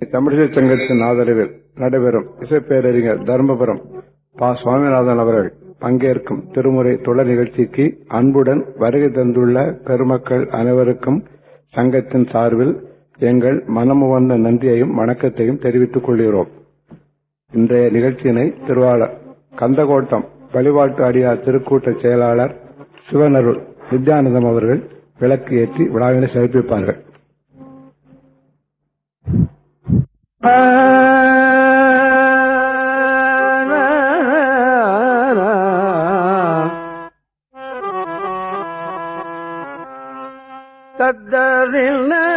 தமிழிசை சங்கத்தின் ஆதரவில் நடைபெறும் இசைப்பேரறிஞர் தர்மபுரம் பா. சுவாமிநாதன் அவர்கள் பங்கேற்கும் திருமுறை தொடர் நிகழ்ச்சிக்கு அன்புடன் வருகை தந்துள்ள பெருமக்கள் அனைவருக்கும் சங்கத்தின் சார்பில் எங்கள் மனமுவந்த நன்றியையும் வணக்கத்தையும் தெரிவித்துக் கொள்கிறோம். இன்றைய நிகழ்ச்சியினை திருவாளர் கந்தகோட்டம் வழிபாட்டு அடியார் திருக்கூட்ட செயலாளர் சிவனருள் வித்யானந்தம் அவர்கள் விளக்கு ஏற்றி விழாவினை சிறப்பிப்பார்கள். تدرنا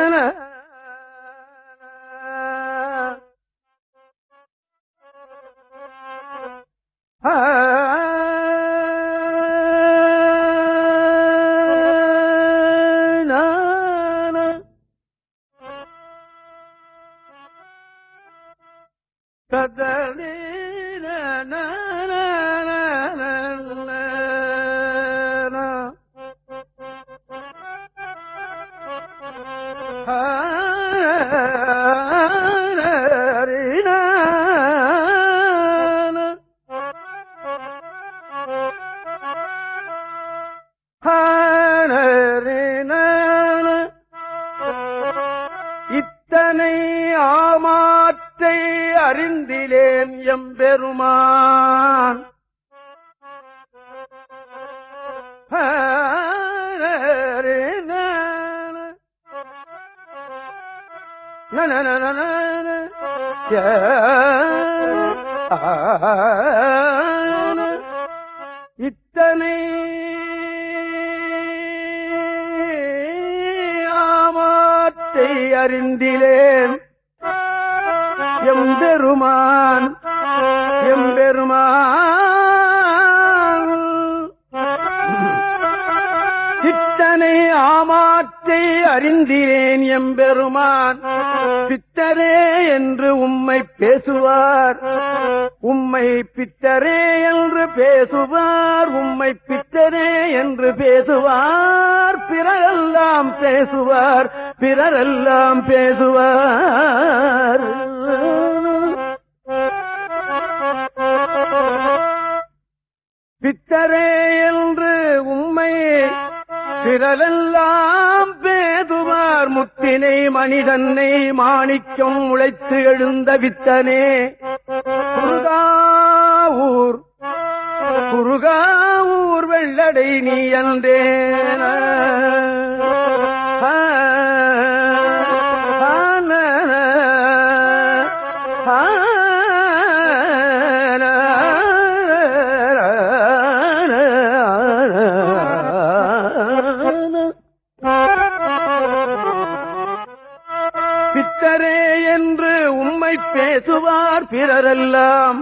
பித்தரே என்று உம்மை பேசுவார் பிறரெல்லாம்.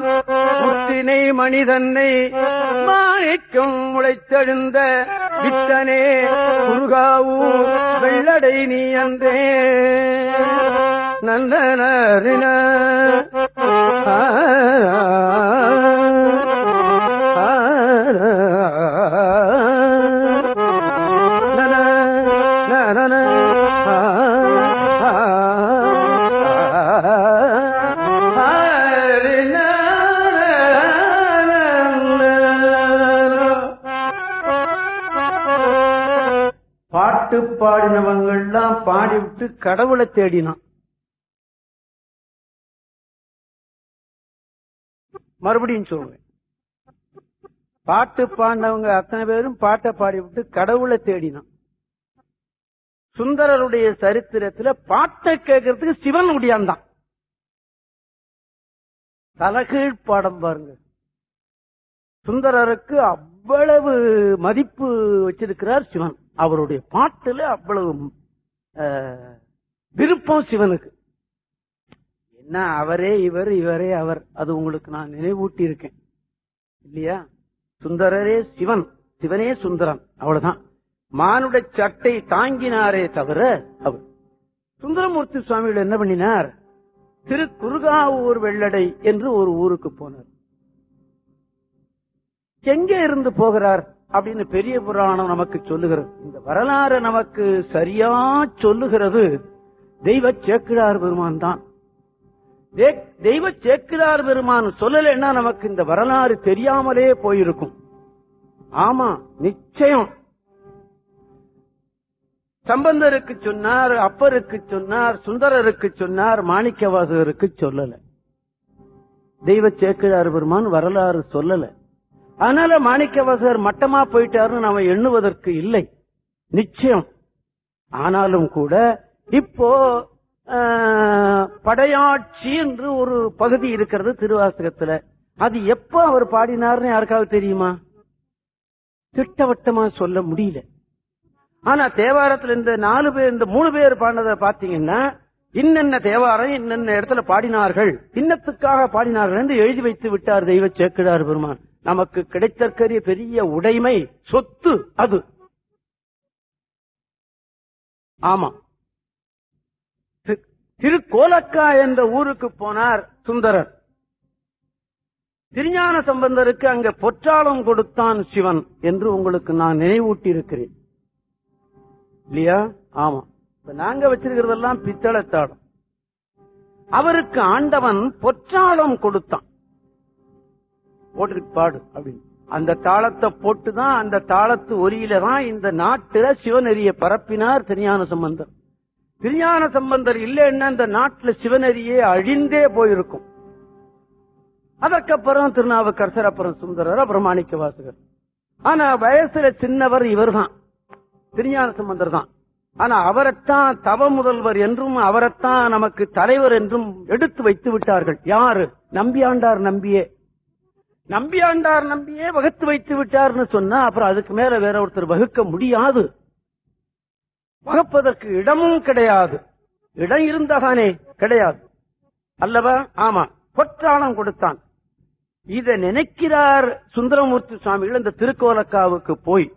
முத்தினை மனிதனை மாணிக்கம் முளைத்தெழுந்த விட்டனே குருகாவூர் வெள்ளடை நீ அந்தே நந்தனரின கடவுளை தேடினான். மறுபடியும் சொல்றேன் பாட்டு பாடினவங்க அத்தனை பேரும் பாட்டை பாடிவிட்டு கடவுளை தேடினான். சுந்தரருடைய சரித்திரத்துல பாட்டை கேட்கறதுக்கு சிவன் உடையாந்தான். தலகீழ் பாடம் பாருங்க. சுந்தரருக்கு அவ்வளவு மதிப்பு வச்சிருக்கிறார் சிவன். அவருடைய பாட்டுல அவ்வளவு விருப்பம் சிவனுக்கு. என்ன அவரே இவர் இவரே அவர் அது உங்களுக்கு நான் நினைவூட்டி இருக்கேன் இல்லையா? சுந்தரரே சிவன் சிவனே சுந்தரன் அவ்வளவுதான். மானுட சட்டை தாங்கினாரே தவிர அவர். சுந்தரமூர்த்தி சுவாமிகள் என்ன பண்ணினார்? திரு குருகாவூர் வெள்ளடை என்று ஒரு ஊருக்கு போனார். எங்கே இருந்து போகிறார் அப்படின்னு பெரிய புராணம் நமக்கு சொல்லுகிறது. இந்த வரலாறு நமக்கு சரியா சொல்லுகிறது. தெய்வ சேக்கிழார் பெருமான் தான். தெய்வ சேக்கிரார் பெருமான் சொல்லலைன்னா நமக்கு இந்த வரலாறு தெரியாமலே போயிருக்கும். ஆமா நிச்சயம். சம்பந்தருக்கு சொன்னார் அப்பருக்கு சொன்னார் சுந்தரருக்கு சொன்னார் மாணிக்கவாசகருக்கு சொல்லல. தெய்வ சேக்கிழார் பெருமான் வரலாறு சொல்லல. அதனால மாணிக்கவாசகர் மட்டமா போயிட்டாருன்னு நாம எண்ணுவதற்கு இல்லை. நிச்சயம். ஆனாலும் கூட இப்போ ஆஹ், படையாட்சி என்று ஒரு பகுதி இருக்கிறது திருவாசகத்துல. அது எப்ப அவர் பாடினார்னு யாருக்காவது தெரியுமா? திட்டவட்டமா சொல்ல முடியல. ஆனா தேவாரத்துல இந்த நாலு பேர் இந்த மூணு பேர் பாடினதை பாத்தீங்கன்னா இன்னென்ன தேவாரம் இன்னென்ன இடத்துல பாடினார்கள் இன்னத்துக்காக பாடினார்கள் என்று எழுதி வைத்து விட்டார் தெய்வ சேக்கிழார் பெருமான். நமக்கு கிடைத்தற்கரிய பெரிய உடைமை சொத்து அது. ஆமா. திருக்கோலக்கா என்ற ஊருக்கு போனார் சுந்தரர். திருஞான சம்பந்தருக்கு அங்க பொற்றாளம் கொடுத்தான் சிவன் என்று உங்களுக்கு நான் நினைவூட்டி இருக்கிறேன் இல்லையா? ஆமா. இப்ப நாங்க வச்சிருக்கிறதெல்லாம் பித்தளை தாளம் அவருக்கு ஆண்டவன் பொற்றாளம் கொடுத்தான். போட்டுக்கிட்டு பாடு அப்படின்னு. அந்த தாளத்தை போட்டுதான் அந்த தாளத்து ஒலியில தான் இந்த நாட்டுல சிவநெறிய பரப்பினார் திருஞான சம்பந்தர். திருஞான சம்பந்தர் இல்லைன்னா இந்த நாட்டில் சிவநெறியே அழிந்தே போயிருக்கும். அதற்கப்புறம் திருநாவுக்கரசர் அப்புறம் சுந்தரர் அப்புறம் மாணிக்க வாசகர் ஆனா வயசுல சின்னவர் இவர்தான். திருஞான சம்பந்தர் தான். ஆனா அவரைத்தான் தவ முதல்வர் என்றும் அவரைத்தான் நமக்கு தலைவர் என்றும் எடுத்து வைத்து விட்டார்கள். யாரு? நம்பியாண்டார் நம்பியே. நம்பியாண்டார் நம்பியே வகுத்து வைத்து விட்டார்னு சொன்னா அப்புறம் அதுக்கு மேல வேற ஒருத்தர் வகுக்க முடியாது. வகுப்பதற்கு இடமும் கிடையாது. இடம் இருந்தாதானே? கிடையாது. அல்லவா? ஆமா. பொற்றாளம் கொடுத்தான். இத நினைக்கிறார் சுந்தரமூர்த்தி சுவாமிகள் இந்த திருக்கோலக்காவுக்கு போய்.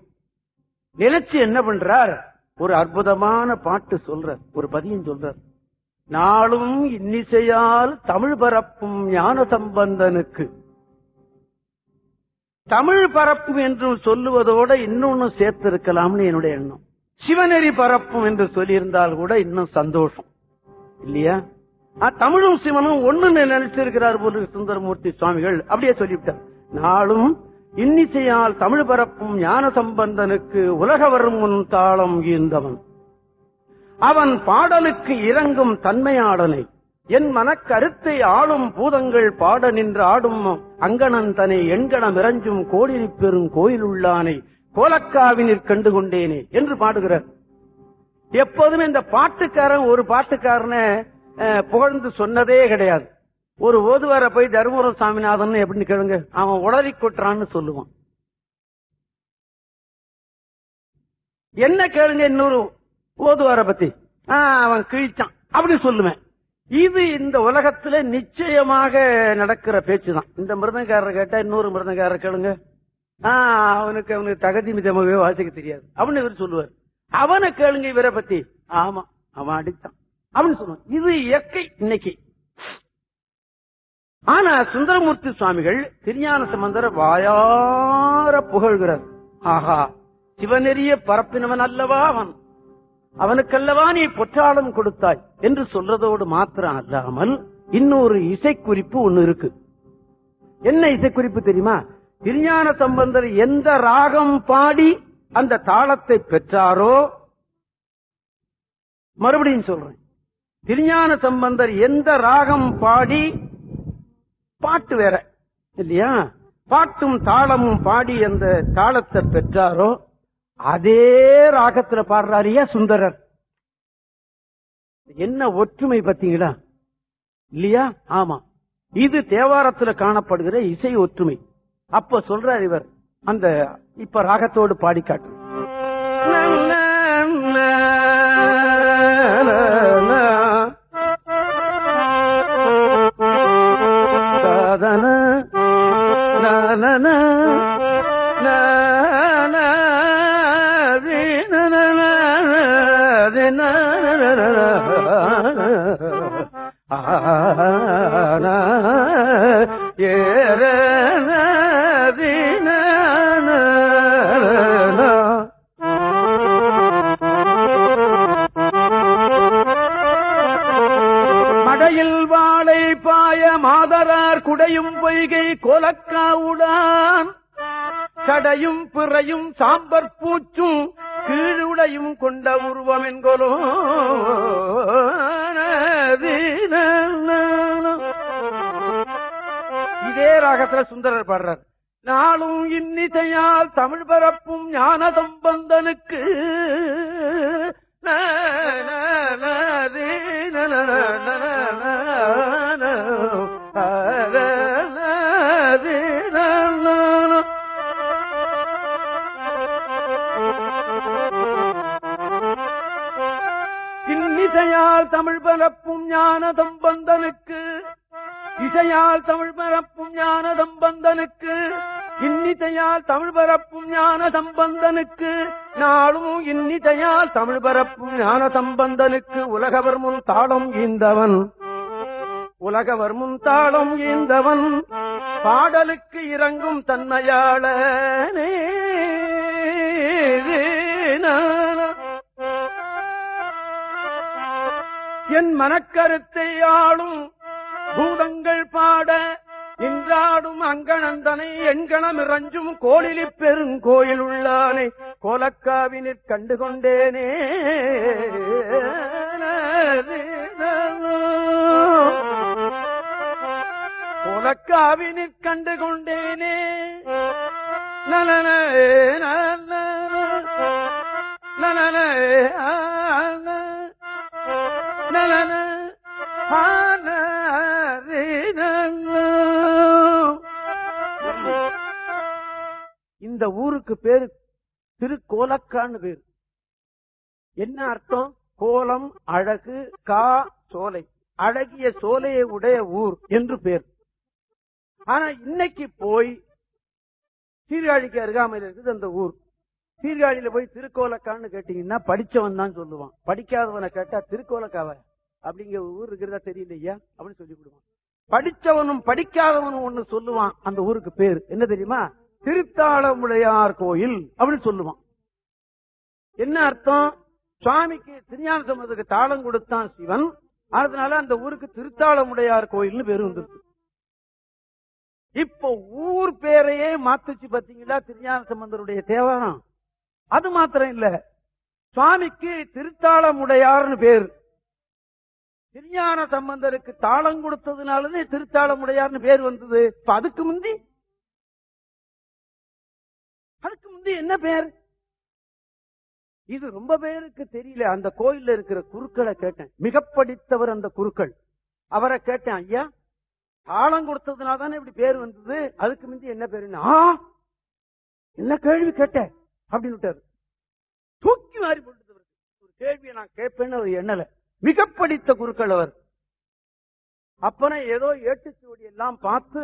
நினைச்சு என்ன பண்றார்? ஒரு அற்புதமான பாட்டு சொல்றார். ஒரு பதியம் சொல்றார். நாளும் இன்னிசையால் தமிழ் பரப்பும் ஞான சம்பந்தனுக்கு. தமிழ் பரப்பும் என்று சொல்லுவதோட இன்னொன்னு சேர்த்து இருக்கலாம்னு என்னுடைய எண்ணம். சிவநெறி பரப்பும் என்று சொல்லியிருந்தால் கூட இன்னும் சந்தோஷம். இல்லையா? தமிழும் சிவனும் ஒண்ணுன்னு நினைச்சிருக்கிறார் போல சுந்தரமூர்த்தி சுவாமிகள். அப்படியே சொல்லிவிட்டார். நாளும் இன்னிசையால் தமிழ் பரப்பும் ஞான சம்பந்தனுக்கு உலக வரும் முன் தாளம் ஈந்தவன் அவன் பாடலுக்கு இறங்கும் தன்மையாடனை என் மனக்கருத்தை ஆளும் பூதங்கள் பாட நின்று ஆடும் அங்கணன் தனை எண்கணம் இறஞ்சும் கோடிரி பெறும் கோயில் உள்ளானை. கோலக்காவினில் கண்டு கொண்டேனே என்று பாடுகிறார். எப்போதுமே இந்த பாட்டுக்காரன் ஒரு பாட்டுக்காரன புகழ்ந்து சொன்னதே கிடையாது. ஒரு ஓதுவார போய் தருமபுரம் சாமிநாதன் எப்படின்னு கேளுங்க. அவன் உளறி கொட்டுறான்னு சொல்லுவான். என்ன கேளுங்க இன்னொரு ஓதுவார பத்தி? அவன் கிழிச்சான். அப்படி சொல்லுவேன். இது இந்த உலகத்துல நிச்சயமாக நடக்கிற பேச்சுதான். இந்த மிருதங்காரர் கேட்டா இன்னொரு மிருதங்காரர் கேளுங்க. அவனுக்கு அவனுக்கு தகுதி மிதமாகவே வாசிக்க தெரியாது. அப்படின்னு இவர் சொல்லுவார். அவனை கேளுங்க இவரை பத்தி. ஆமா அவன் அடித்தான். அவன் சொல்லுவான் இது இயற்கை இன்னைக்கு. ஆனா சுந்தரமூர்த்தி சுவாமிகள் திருஞான சம்பந்தர வாயார புகழ்கிறார். ஆஹா சிவநெறிய பரப்பினவன் அல்லவா அவன்? அவனுக்கல்லவா நீ பொற்றாளம் கொடுத்தாய் என்று சொல்றதோடு மாத்திரம் அல்லாமல் இன்னொரு இசைக்குறிப்பு ஒண்ணு இருக்கு. என்ன இசைக்குறிப்பு தெரியுமா? திருஞான சம்பந்தர் எந்த ராகம் பாடி அந்த தாளத்தை பெற்றாரோ மறுபடியும் சொல்றேன். திருஞான சம்பந்தர் எந்த ராகம் பாடி பாட்டு வேற இல்லையா? பாட்டும் தாளமும் பாடி அந்த தாளத்தை பெற்றாரோ அதே ராகத்துல பாடுறாரியா சுந்தரர்? என்ன ஒற்றுமை பார்த்தீங்களா? இல்லையா? ஆமா. இது தேவாரத்தில் காணப்படுகிற இசை ஒற்றுமை. அப்ப சொல்றார் இவர் அந்த இப்ப ராகத்தோடு பாடி காட்டு. ஏ உடையும் பொய்கை கோலக்காவுடான் கடையும் பிறையும் சாம்பர் பூச்சும் கீழுடையும் கொண்ட உருவம் என்கொலோ இதே ராகத்துல சுந்தரர் பாடுறார் நாளும் இன்னிசையால் தமிழ் பரப்பும் ஞான சம்பந்தனுக்கு இன்னிசையால் தமிழ் பரப்பும் ஞான சம்பந்தனுக்கு இசையால் தமிழ் பரப்பும் ஞான சம்பந்தனுக்கு இன்னிசையால் தமிழ் பரப்பும் ஞான சம்பந்தனுக்கு நாளும் இன்னிசையால் தமிழ் பரப்பும் ஞான சம்பந்தனுக்கு உலகவர் முன் தாளம் ஈந்தவன். உலகவர் முன் தாளம் ஈந்தவன். பாடலுக்கு இறங்கும் தன்மையாளனே. என் மனக்கருத்தை ஆளும் பூதங்கள் பாட நின்றாடும் அங்கணந்தனை எண்கணம் இறஞ்சும் கோளிலி பெருங்கோயில் உள்ளானை கோலக்காவினிற் கண்டுகொண்டேனே. கோலக்காவினிற் கண்டு கொண்டேனே நலன நலன நலன ஊருக்கு பேரு திருக்கோலக்கான்னு பேரு. என்ன அர்த்தம்? கோலம் அழகு கா சோலை. அழகிய சோலையை உடைய ஊர் என்று பேர். ஆனா இன்னைக்கு போய் சீர்காழிக்கு அருகாமையில் இருக்குது அந்த ஊர். சீர்காழியில போய் திருக்கோலக்கான்னு கேட்டீங்கன்னா படிச்சவன் தான் சொல்லுவான். படிக்காதவனை கேட்டா திருக்கோலக்காவ? அப்படிங்கிற ஊர் இருக்கிறதா தெரியலையா அப்படின்னு சொல்லி கொடுவான் படிச்சவனும் படிக்காதவனும் ஒண்ணு சொல்லுவான். அந்த ஊருக்கு பேர். என்ன தெரியுமா? திருத்தாளமுடையார் கோயில் அப்படின்னு சொல்லுவான். என்ன அர்த்தம்? சுவாமிக்கு திருஞான சம்பந்தத்துக்கு தாளம் கொடுத்தான் சிவன். அதனால அந்த ஊருக்கு திருத்தாளமுடையார் கோயில்னு பேரு வந்துருக்கு. இப்போ ஊர் பேரையே மாத்துச்சு பாத்தீங்களா திருஞான சம்பந்தருடைய தேவாரம்? அது மாத்திரம் இல்ல. சுவாமிக்கு திருத்தாளமுடையார்னு பேர். திருஞான சம்பந்தருக்கு தாளம் கொடுத்ததுனாலதே திருத்தாளமுடையார்னு பேர் வந்தது. இப்ப அதுக்கு முந்தி அதுக்கு முந்தி என்ன பெயர்? இது ரொம்ப பேருக்கு தெரியல. அந்த கோயில்ல இருக்கிற குருக்களை கேட்டேன். மிக படித்தவர் அந்த குருக்கள். அவரை கேட்டேன் ஐயா தாளம் கொடுத்ததுனால தானே இப்படி பேர் வந்தது? அதுக்கு முந்தி என்ன பேருன்னா என்ன கேள்வி கேட்ட அப்படின்னு விட்டாரு. தூக்கி மாறி போட்டு ஒரு கேள்வியை நான் கேட்பேன்னு அவர் எண்ணல. மிக படித்த குருக்கள் அவர். அப்பனா ஏதோ ஏட்டு சூடி எல்லாம் பார்த்து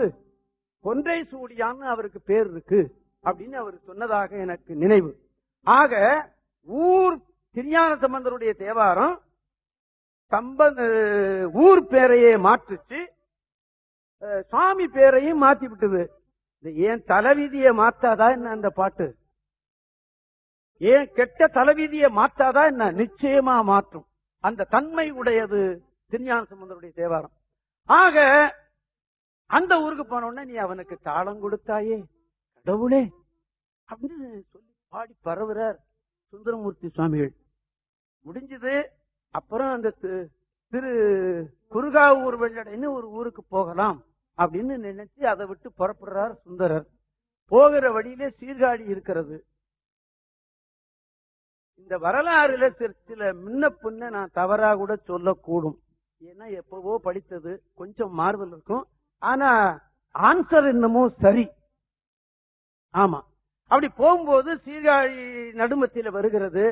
கொன்றை சூடியான்னு அவருக்கு பேர் இருக்கு. அப்படின்னு அவர் சொன்னதாக எனக்கு நினைவு. ஆக ஊர் திருஞான சம்பந்தருடைய தேவாரம் சம்பந்த ஊர் பேரையே மாற்றுச்சு சுவாமி சாமி பேரையும் மாத்தி விட்டது. இந்த ஏன் தலைவிதியை மாத்தாதா என்ன அந்த பாட்டு? ஏன் கெட்ட தலைவிதியை மாத்தாதா என்ன? நிச்சயமா மாற்றும். அந்த தன்மை உடையது திருஞான சம்பந்தருடைய தேவாரம். ஆக அந்த ஊருக்கு போன உடனே நீ அவனுக்கு தாளம் கொடுத்தாயே. கடவுளே அப்படின்னு சொல்லி பாடி பரவுறார் சுந்தரமூர்த்தி சுவாமிகள். முடிஞ்சது அப்புறம் அந்த தி- திரு குருகாவூர் வெள்ளடைன்னு ஒரு ஊருக்கு போகலாம் அப்படின்னு நினைச்சு அதை விட்டு புறப்படுறார் சுந்தரர். போகிற வழியிலே சீர்காழி இருக்கிறது. இந்த வரலாறுல சில சில முன்ன பின்ன நான் தவறா கூட சொல்லக்கூடும். ஏன்னா எப்பவோ படித்தது கொஞ்சம் மாறுதல் இருக்கும். ஆனா ஆன்சர் இன்னமும் சரி. ஆமா. அப்படி போகும்போது சீர்காழி நடுமத்தில வருகிறது.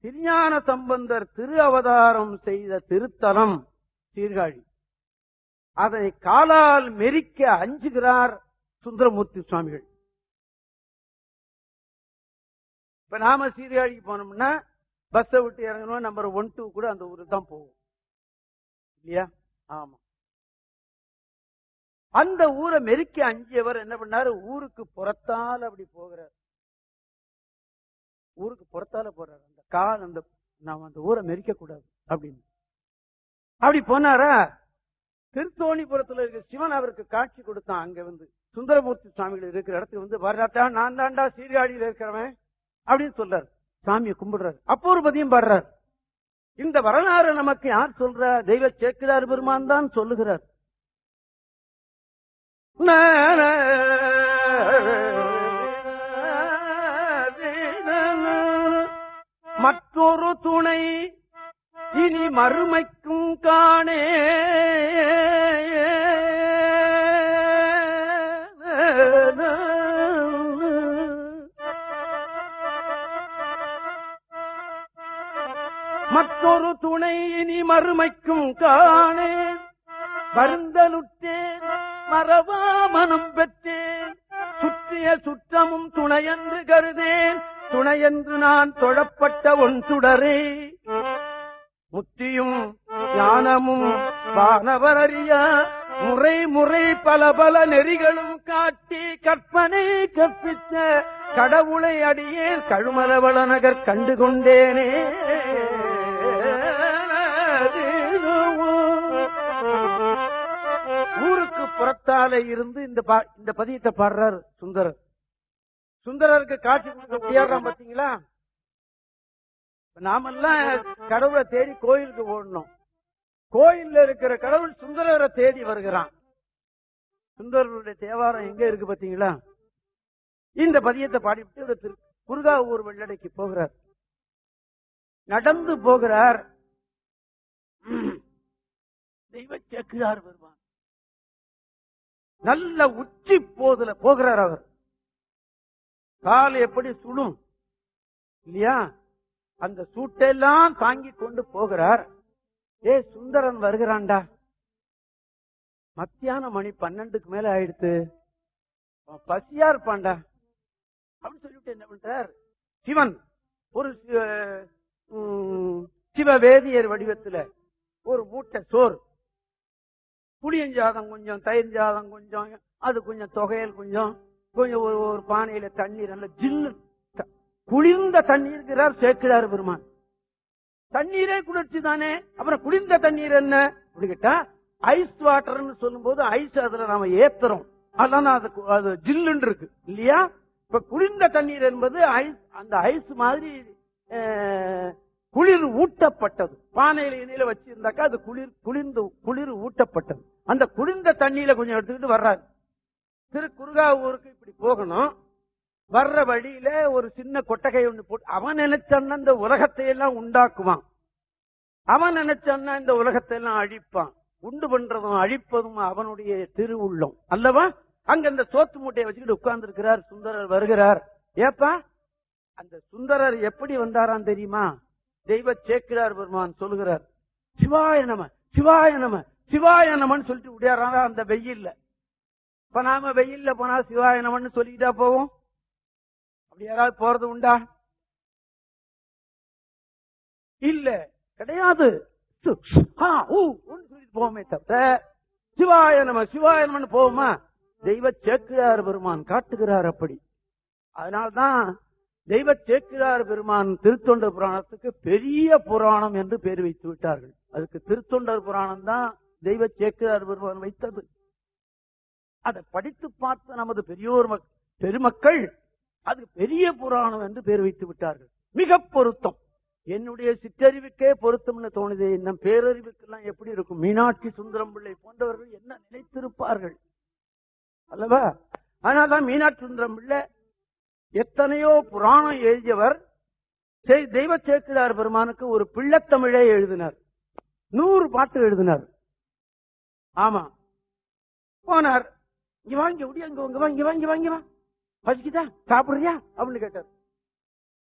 திருஞான சம்பந்தர் திரு அவதாரம் செய்த திருத்தலம் சீர்காழி. அதை காலால் மெரிக்க அஞ்சுகிறார் சுந்தரமூர்த்தி சுவாமிகள். இப்ப நாம சீர்காழிக்கு போனோம்னா பஸ்ஸை விட்டு இறங்கணும் நம்பர் ஒன் டூ கூட அந்த ஊருக்கு தான் போவோம். இல்லையா? ஆமா. அந்த ஊரை மெரிக்க அஞ்சியவர் என்ன பண்ணாரு? ஊருக்கு புறத்தால் அப்படி போகிறார். ஊருக்கு புறத்தால போறாரு. அந்த கால் அந்த நாம அந்த ஊரை மெரிக்க கூடாது அப்படின்னு. அப்படி போனாரா? திருத்தோணிபுரத்துல இருக்க சிவன் அவருக்கு காட்சி கொடுத்தான். அங்க வந்து சுந்தரமூர்த்தி சுவாமிகள் இருக்கிற இடத்துக்கு வந்து வர்றாத்தா நான் தாண்டா சீர்காழியில் இருக்கிறவன் அப்படின்னு சொல்றாரு. சாமியை கும்பிடுறாரு. அப்போ ஒரு பதியம் பாடுறார். இந்த வரலாறு நமக்கு யார் சொல்ற? தெய்வ சேக்கிரார் பெருமான் தான் சொல்லுகிறார். மற்றொரு துணை இனி மறுமைக்கும் காணே. மற்றொரு துணை இனி மறுமைக்கும் காணே. வருந்தலுற்றேன் மறவா மனம் பெற்றேன். சுற்றிய சுற்றமும் துணையென்று கருதேன். துணையென்று நான் தொழப்பட்ட ஒன் சுடரே. முத்தியும் ஞானமும் வானவரறிய முறை முறை பல பல நெறிகளும் காட்டி கற்பனை கற்பித்த கடவுளை அடியே கழுமலவள நகர் கண்டு கொண்டேனே. ஊருக்கு புறத்தாலே இருந்து இந்த பா- இந்த பதியத்தை பாடுறார் சுந்தரர். சுந்தரருக்கு காட்சி கொடுக்க முடியாதான் பாத்தீங்களா? நாமெல்லாம் கடவுளை தேடி கோயிலுக்கு ஓடணும். கோயில்ல இருக்கிற கடவுள் சுந்தரரை தேடி வருகிறான். சுந்தரருடைய தேவாரம் எங்க இருக்கு பாத்தீங்களா? இந்த பதியத்தை பாடிவிட்டு குருகா திரு வெள்ளடைக்கு போகிறார். நடந்து போகிறார். தெய்வ சேக்கிழார் வருவான் நல்ல உச்சி போதுல போகிறார் அவர். கால் எப்படி சுடும்? இல்லையா? அந்த சூட்டெல்லாம் தாங்கி கொண்டு போகிறார். ஏ சுந்தரன் வருகிறான்டா. மத்தியான மணி பன்னெண்டுக்கு மேல ஆயிடுத்து. பசியா இருப்பான்டா. அப்படின்னு சொல்லிட்டு என்ன பண்றார்? சிவன் ஒரு சிவ உம், சிவவேதியர் வடிவத்துல ஒரு மூட்டை சோறு புளியஞ்சாதம் கொஞ்சம் தயிர் ஜாதம் கொஞ்சம் அது கொஞ்சம் தொகையல் கொஞ்சம் கொஞ்சம் ஒரு ஒரு பானையில தண்ணீர் நல்ல ஜில்லு குளிர்ந்த தண்ணீர் இருக்கிறார் சேர்க்கிறார் பெருமான். தண்ணீரே குளிர்ச்சி தானே அப்புறம் குளிர்ந்த தண்ணீர் என்ன? அப்படி கேட்டா ஐஸ் வாட்டர்னு சொல்லும் போது ஐஸ் அதுல நாம ஏத்துறோம். அதெல்லாம் அது அது ஜில்லுன்னு இருக்கு இல்லையா? இப்ப குளிர்ந்த தண்ணீர் என்பது ஐஸ் அந்த ஐஸ் மாதிரி குளிர் ஊட்டப்பட்டது. பானையில இணையில வச்சிருந்தாக்கா அது குளிர் குளிர்ந்து குளிர் ஊட்டப்பட்டது. அந்த குளிர்ந்த தண்ணியில கொஞ்சம் எடுத்துக்கிட்டு வர்றாரு. திரு குருகாவூருக்கு இப்படி போகணும். வர்ற வழியில ஒரு சின்ன கொட்டகை ஒண்ணு போட்டு அவன் நினைச்சான்னா இந்த உலகத்தை எல்லாம் உண்டாக்குவான். அவன் நினைச்சான்னா இந்த உலகத்தை எல்லாம் அழிப்பான். உண்டு பண்றதும் அழிப்பதும் அவனுடைய திருவுள்ளம். அல்லவா? அங்க இந்த சோத்து மூட்டையை வச்சுக்கிட்டு உட்கார்ந்து இருக்கிறார் சுந்தரர் வருகிறார். ஏப்பா அந்த சுந்தரர் எப்படி வந்தாராம் தெரியுமா? தெய்வ சேக்கிரார் பெருமான் சொல்லுகிறார் சிவாய நம சிவாய நம சிவாய நமன்னு சொல்லிட்டு விடையாரா அந்த வெயில்ல. இப்ப நாம வெயில்ல போனா சிவாய நமன்னு சொல்லிக்கிட்டா போவோம்? அப்படி யாராவது போறது உண்டா? இல்ல கிடையாது. சொல்லிட்டு போவோமே தவிர சிவாய நம சிவாய நமன்னு போவோமா? தெய்வ சேக்கிரார் பெருமான் காட்டுகிறார் அப்படி. அதனால்தான் தெய்வ சேக்கிரார் பெருமான் திருத்தொண்டர் புராணத்துக்கு பெரிய புராணம் என்று பேர் வைத்து விட்டார்கள். அதுக்கு திருத்தொண்டர் புராணம் தான் தெய்வ சேக்கிரார் பெருமான் வைத்தது. அதை படித்து பார்த்த நமது பெரியோர் மக்- பெருமக்கள் அது பெரிய புராணம் என்று பேர் வைத்து விட்டார்கள். மிக பொருத்தம். என்னுடைய சிற்றறிவுக்கே பொருத்தம்னு தோணுது நம் பேரறிவுக்கெல்லாம் எப்படி இருக்கும்? மீனாட்சி சுந்தரம் பிள்ளை போன்றவர்கள் என்ன நினைத்திருப்பார்கள்? அல்லவா? அதனால்தான் மீனாட்சி சுந்தரம் பிள்ளை எத்தனையோ புராணம் எழுதியவர் தெய்வ சேக்கிரார் பெருமானுக்கு ஒரு பிள்ளைத்தமிழே எழுதினார். நூறு பாட்டு எழுதினார். ஆமா. போனார். இங்க வாங்கி உடி அங்க இங்க வாங்கி வாங்கி வாங்கி வா பசிக்குதா? சாப்பிடுறியா? அப்படின்னு கேட்டார்.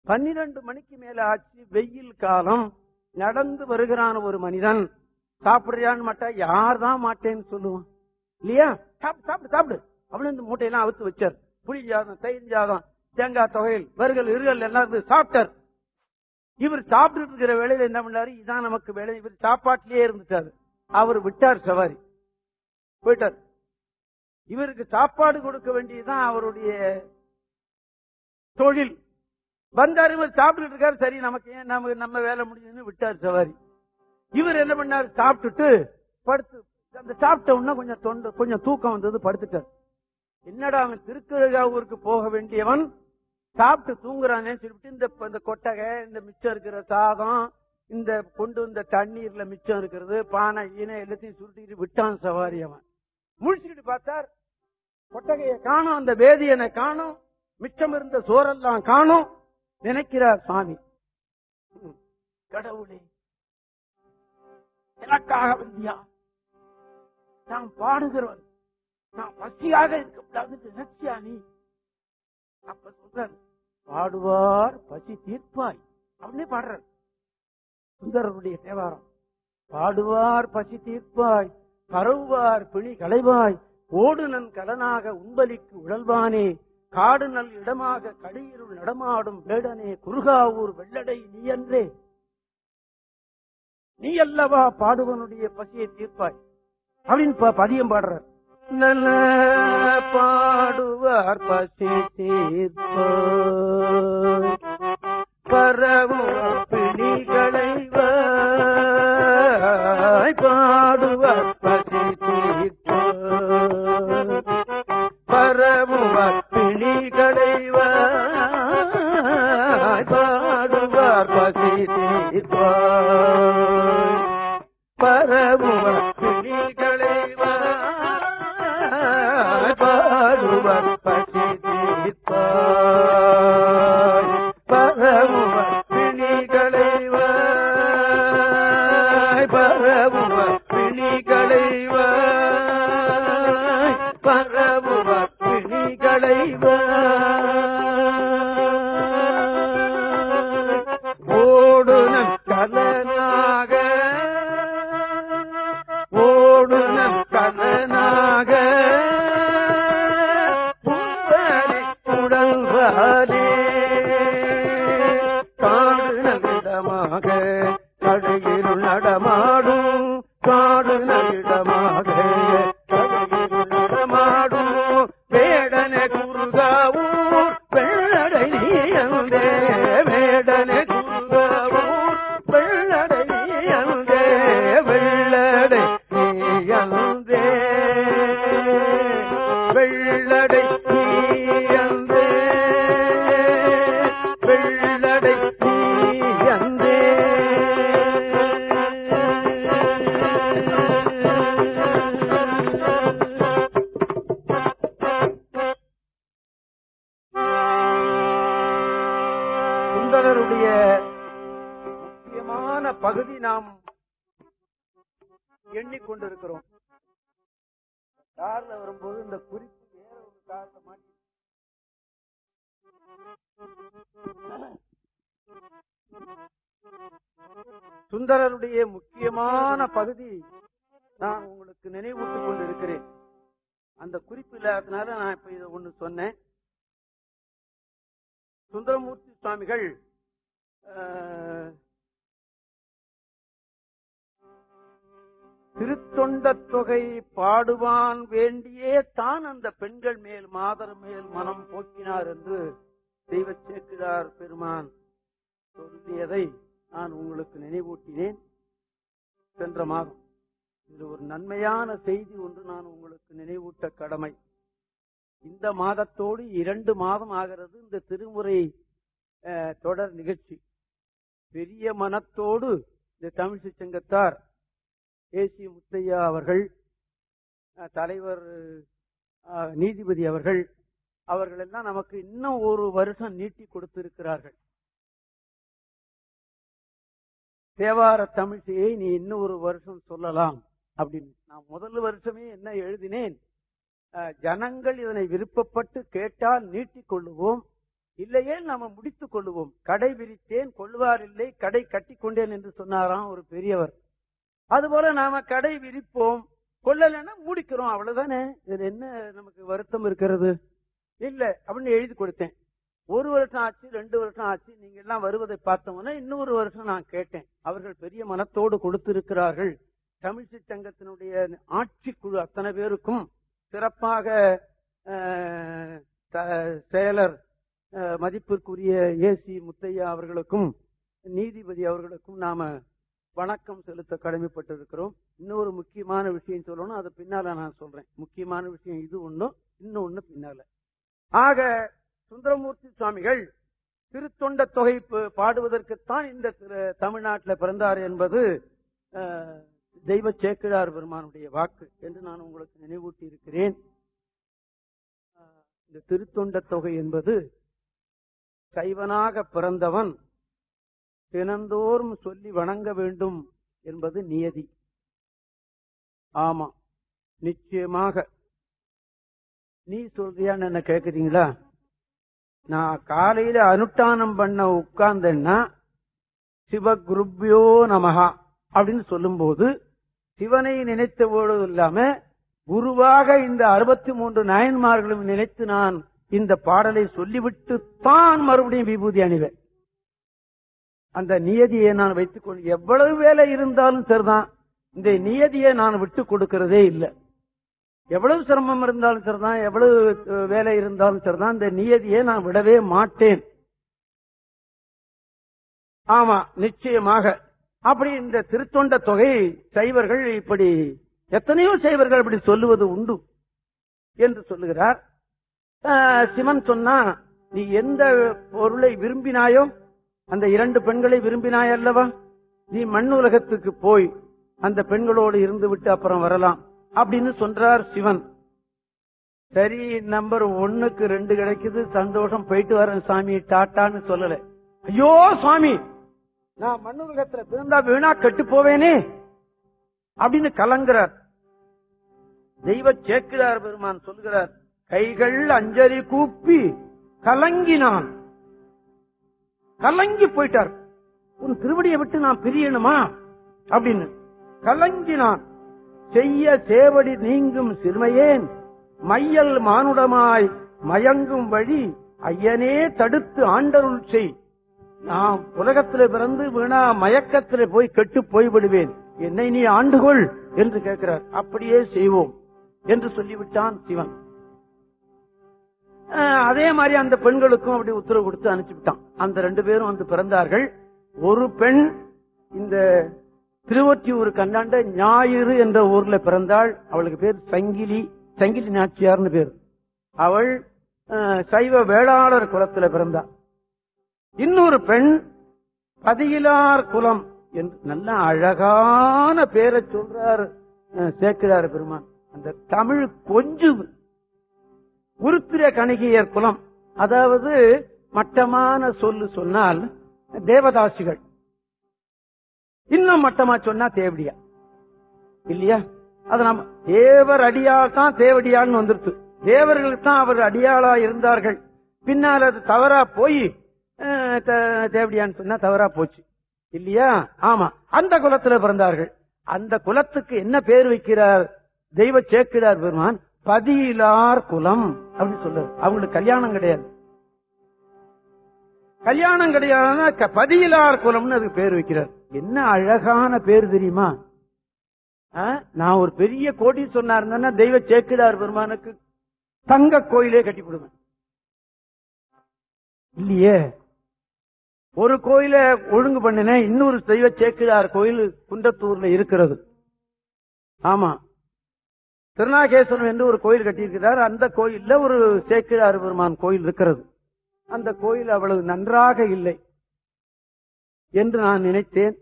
பன்னிரண்டு மணிக்கு மேல ஆச்சு வெயில் காலம். நடந்து வருகிறான் ஒரு மனிதன். சாப்பிடுறியான்னு மாட்டா யார் தான் மாட்டேன்னு சொல்லுவான்? இல்லையா? சாப்பிடு சாப்பிடு சாப்பிடு. அப்படின்னு இந்த மூட்டையெல்லாம் அவுத்து வச்சார். புளி ஜாதம் தயிர் ஜாதம் தேங்காய் தொகையில் வருகள் இருகள் எல்லாம் இருந்து சாப்பிட்டார். இவர் சாப்பிட்டு இருக்கிற வேலையில என்ன பண்ணாரு? இதான் நமக்கு வேலை. இவர் சாப்பாட்டிலேயே இருந்துட்டாரு. அவர் விட்டார் சவாரி. போயிட்டார். இவருக்கு சாப்பாடு கொடுக்க வேண்டியதுதான் அவருடைய தொழில். வந்தார் இவர் சாப்பிட்டுட்டு இருக்காரு. சரி நமக்கு ஏன் நம்ம நம்ம வேலை முடிஞ்சதுன்னு விட்டார் சவாரி. இவர் என்ன பண்ணாரு? சாப்பிட்டுட்டு படுத்து அந்த சாப்பிட்ட உடனே கொஞ்சம் தொண்டு கொஞ்சம் தூக்கம் வந்தது படுத்துட்டார். என்னடா அவன் திருக்கழுகாவூருக்கு போக வேண்டியவன்? சாப்பிட்டு தூங்குறானே சொல்லிட்டு இந்த இந்த கொட்டகை இந்த மிச்சம் இருக்கிற சாதம் இந்த கொண்டு வந்த தண்ணீர்ல மிச்சம் இருக்கிறது பானை ஈனை எல்லாத்தையும் சுருட்டிட்டு விட்டான் சவாரி அவன். முழிச்சுக்கிட்டு பார்த்தார் கொட்டகையை காணும் அந்த வேதியனை காணும் மிச்சம் இருந்த சோறெல்லாம் காணும் நினைக்கிறார் சாமி. கடவுளே எனக்காக வந்தியா? நான் பாடுகிறவன். நான் பசியாக இருக்கக்கூடாது நினைச்சியா நீ? அப்ப சொல்றேன் பாடுவார் பசி தீர்ப்பாய். அப்படின்னே பாடுறார். சுந்தரருடைய தேவாரம். பாடுவார் பசி தீர்ப்பாய். பரவுவார் பிணி களைவாய். ஓடுநன் கடனாக உண்பலிக்கு உழல்வானே. காடுநல் இடமாக கடியிருள் நடமாடும் வேடனே குருகாவூர் வெள்ளடை நீ என்றே நீ அல்லவா பாடுவனுடைய பசியை தீர்ப்பாய். அப்படின்னு ப- பதியம் பாடுறார். நல்ல பாடுவார் பசி தீர்ப்பாய் பரவும் பிணிகளைவாய் பாடுவார் பசி தீர்ப்பாய் பரவும் பிணிகளைவாய் பாடுவார் பசி தீர்ப்பாய் சுந்தரருடைய முக்கியமான பகுதி நான் உங்களுக்கு நினைவூட்டிக் கொண்டிருக்கிறேன். அந்த குறிப்பு இல்லாதனால நான் இப்ப இதை ஒண்ணு சொன்னேன். சுந்தரமூர்த்தி சுவாமிகள் திருத்தொண்ட தொகை பாடுவான் வேண்டியே தான் அந்த பெண்கள் மேல் மாதர் மேல் மனம் போக்கினார் என்று தெய்வ சேக்கிழார் பெருமான் சொல்லியதை நான் உங்களுக்கு நினைவூட்டினேன். சென்ற மாதம் இது ஒரு நன்மையான செய்தி ஒன்று நான் உங்களுக்கு நினைவூட்ட கடமை. இந்த மாதத்தோடு இரண்டு மாதம் ஆகிறது. இந்த திருமுறை தொடர் நிகழ்ச்சி. பெரிய மனத்தோடு இந்த தமிழிசை சங்கத்தார் ஏசி முத்தையா அவர்கள் தலைவர் நீதிபதி அவர்கள் அவர்கள் எல்லாம் நமக்கு இன்னும் ஒரு வருஷம் நீட்டி கொடுத்திருக்கிறார்கள். தேவார தமிழ்ச்சியை நீ இன்னும் ஒரு வருஷம் சொல்லலாம் அப்படின்னு. நான் முதல் வருஷமே என்ன எழுதினேன்? ஜனங்கள் இதனை விருப்பப்பட்டு கேட்டால் நீட்டிக் கொள்ளுவோம். இல்லையே நாம முடித்துக் கொள்ளுவோம். கடை விரித்தேன் கொள்வார் இல்லை கடை கட்டி கொண்டேன் என்று சொன்னாராம் ஒரு பெரியவர். அதுபோல நாம கடை விரிப்போம். கொள்ளலைன்னா மூடிக்கிறோம். அவ்வளவுதானே. இதுல என்ன நமக்கு வருத்தம் இருக்கிறது? இல்ல அப்படின்னு எழுதி கொடுத்தேன். ஒரு வருஷம் ஆச்சு ரெண்டு வருஷம் ஆச்சு நீங்க எல்லாம் வருவதை பார்த்தோம்னா இன்னொரு வருஷம் நான் கேட்டேன். அவர்கள் பெரிய மனத்தோடு கொடுத்திருக்கிறார்கள். தமிழ்ச்சி சங்கத்தினுடைய ஆட்சி குழு அத்தனை பேருக்கும் சிறப்பாக த- செயலர் மதிப்பிற்குரிய ஏசி முத்தையா அவர்களுக்கும் நீதிபதி அவர்களுக்கும் நாம வணக்கம் செலுத்த கடமைப்பட்டிருக்கிறோம். இன்னொரு முக்கியமான விஷயம் சொல்லணும் அது பின்னால நான் சொல்றேன். முக்கியமான விஷயம் இது ஒண்ணும் இன்னொன்னு பின்னால. ஆக சுந்தரமூர்த்தி சுவாமிகள் திருத்தொண்ட தொகை பாடுவதற்குத்தான் இந்த திரு- தமிழ்நாட்டில் பிறந்தார் என்பது தெய்வ சேக்கிழார் பெருமானுடைய வாக்கு என்று நான் உங்களுக்கு நினைவூட்டி இருக்கிறேன் இந்த திருத்தொண்ட தொகை என்பது சைவனாக பிறந்தவன் தினந்தோறும் சொல்லி வணங்க வேண்டும் என்பது நியதி. ஆமா நிச்சயமாக. நீ சொல்றியான்னு என்ன கேக்குறீங்களா? நான் காலையில அனுஷ்டானம் பண்ண உட்கார்ந்தேன்னா சிவகுருப்யோ நமகா அப்படின்னு சொல்லும்போது சிவனை நினைத்த பொழுது இல்லாம குருவாக இந்த அறுபத்தி மூன்று நாயன்மார்களும் நினைத்து நான் இந்த பாடலை சொல்லிவிட்டு தான் மறுபடியும் விபூதி அணிவேன். அந்த நியதியை நான் வைத்துக் கொண்டு எவ்வளவு வேலை இருந்தாலும் சரிதான். இந்த நியதியை நான் விட்டு கொடுக்கிறதே இல்லை. எவ்வளவு சிரமம் இருந்தாலும் சரிதான் எவ்வளவு வேலை இருந்தாலும் சரிதான் இந்த நியதியை நான் விடவே மாட்டேன். ஆமா நிச்சயமாக. அப்படி இந்த திருத்தொண்ட தொகை சைவர்கள் இப்படி எத்தனையோ சைவர்கள் இப்படி சொல்லுவது உண்டு என்று சொல்லுகிறார். சிவன் சொன்னா நீ எந்த பொருளை விரும்பினாயோ அந்த இரண்டு பெண்களை விரும்பினாய் அல்லவா? நீ மண் உலகத்துக்கு போய் அந்த பெண்களோடு இருந்து விட்டு அப்புறம் வரலாம். அப்படின்னு சொல்றார் சிவன். சரி நம்பர் ஒண்ணுக்கு ரெண்டு கிடைக்குது சந்தோஷம் போயிட்டு வரேன் சாமி டாட்டான்னு சொல்லல. ஐயோ சுவாமி நான் மண்ணுலகத்துல பிறந்தா வீணா கெட்டு போவேனே அப்படின்னு கலங்குறார். தெய்வ சேக்கிரார் பெருமான் சொல்கிறார் கைகள் அஞ்சலி கூப்பி கலங்கினான். கலங்கி போயிட்டார். உன் திருவடியை விட்டு நான் பிரியணுமா? அப்படின்னு. கலங்கினான். செய்ய சேவடி நீங்கும் சிறுமையேன் மையல் மானுடமாய் மயங்கும் வழி ஐயனே தடுத்து ஆண்டருள் செய். நான் உலகத்திலே பிறந்து வீணா மயக்கத்திலே போய் கெட்டு போய்விடுவேன். என்னை நீ ஆண்டுகொள் என்று கேட்கிறார். அப்படியே செய்வோம் என்று சொல்லிவிட்டான் சிவன். அதே மாதிரி அந்த பெண்களுக்கும் அப்படி உத்தரவு கொடுத்து அனுப்பிச்சுட்டான் அந்த ரெண்டு பேரும் வந்து பிறந்தார்கள். ஒரு பெண் இந்த திருவொற்றியூர் கண்டாண்ட ஞாயிறு என்ற ஊர்ல பிறந்தாள். அவளுக்கு பேர் சங்கிலி சங்கிலி நாச்சியார்னு பேர். அவள் சைவ வேளாளர் குலத்துல பிறந்தாள் இன்னொரு பெண் பதியிலார் குலம் என்று நல்ல அழகான பேரை சொல்றார் சேர்க்கிறார் பெருமான். அந்த தமிழ் கொஞ்சம் உருத்திர கணிகையர் குலம். அதாவது மட்டமான சொல்லு சொன்னால் தேவதாசிகள். இன்னும் மட்டமா சொன்னா தேவடியா? இல்லையா? அது நம்ம தேவர் அடியால் தான் தேவடியான்னு வந்துருச்சு தேவர்களுக்கு தான் அவர் அடியாளா இருந்தார்கள். பின்னால் அது தவறா போய் தேவடியான்னு சொன்னா தவறா போச்சு. இல்லையா? ஆமா. அந்த குலத்துல பிறந்தார்கள். அந்த குலத்துக்கு என்ன பேர் வைக்கிறார்? தெய்வ சேக்கிடார் பெருமான். பதியிலார் குலம் அப்படின்னு சொல்றாரு அவங்களுக்கு கல்யாணம் கிடையாது. கல்யாணம் கிடையாதுன்னா க- பதியிலார் குலம்னு அதுக்கு பேர் வைக்கிறார். என்ன அழகான பேர் தெரியுமா? ஆ? நான் ஒரு பெரிய கோடி சொன்னாருன்னா தெய்வ சேக்கிடார் பெருமானுக்கு தங்க கோயிலே கட்டிவிடுவேன் இல்லையே? ஒரு கோயில ஒழுங்கு பண்ணினேன் இன்னொரு தெய்வ சேக்கிடார் கோயில் குண்டத்தூர்ல இருக்கிறது. ஆமா. திருநாகேஸ்வரம் என்று ஒரு கோயில் கட்டியிருக்கிறார். அந்த கோயில்ல ஒரு சேக்கிழார் பெருமான் கோயில் இருக்கிறது. அந்த கோயில் அவ்வளவு நன்றாக இல்லை என்று நான் நினைத்தேன்.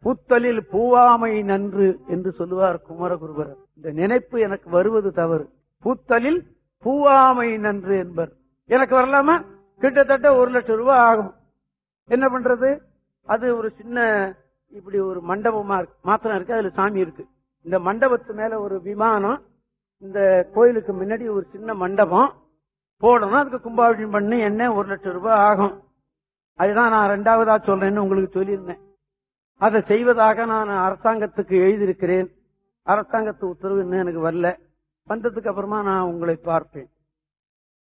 புத்தலில் பூவாமை நன்று என்று சொல்லுவார் குமரகுருபரர் இந்த நினைப்பு எனக்கு வருவது தவறு. புத்தலில் பூவாமை நன்று என்பர். எனக்கு வரலாமா? கிட்டத்தட்ட ஒரு லட்சம் ரூபாய் ஆகும். என்ன பண்றது? அது ஒரு சின்ன இப்படி ஒரு மண்டபமா இருக்கு. மாத்திரம் இருக்கு அதுல சாமி இருக்கு. இந்த மண்டபத்து மேல ஒரு விமானம் இந்த கோயிலுக்கு முன்னாடி ஒரு சின்ன மண்டபம். போடணும். அதுக்கு கும்பாபிஷேகம் பண்ணி என்ன ஒரு லட்சம் ரூபாய் ஆகும். அதுதான் நான் ரெண்டாவதா சொல்றேன்னு உங்களுக்கு சொல்லியிருந்தேன். அதை செய்வதாக நான் அரசாங்கத்துக்கு எழுதியிருக்கிறேன். அரசாங்கத்து உத்தரவு இன்னும் எனக்கு வரல. வந்ததுக்கு அப்புறமா நான் உங்களை பார்ப்பேன்.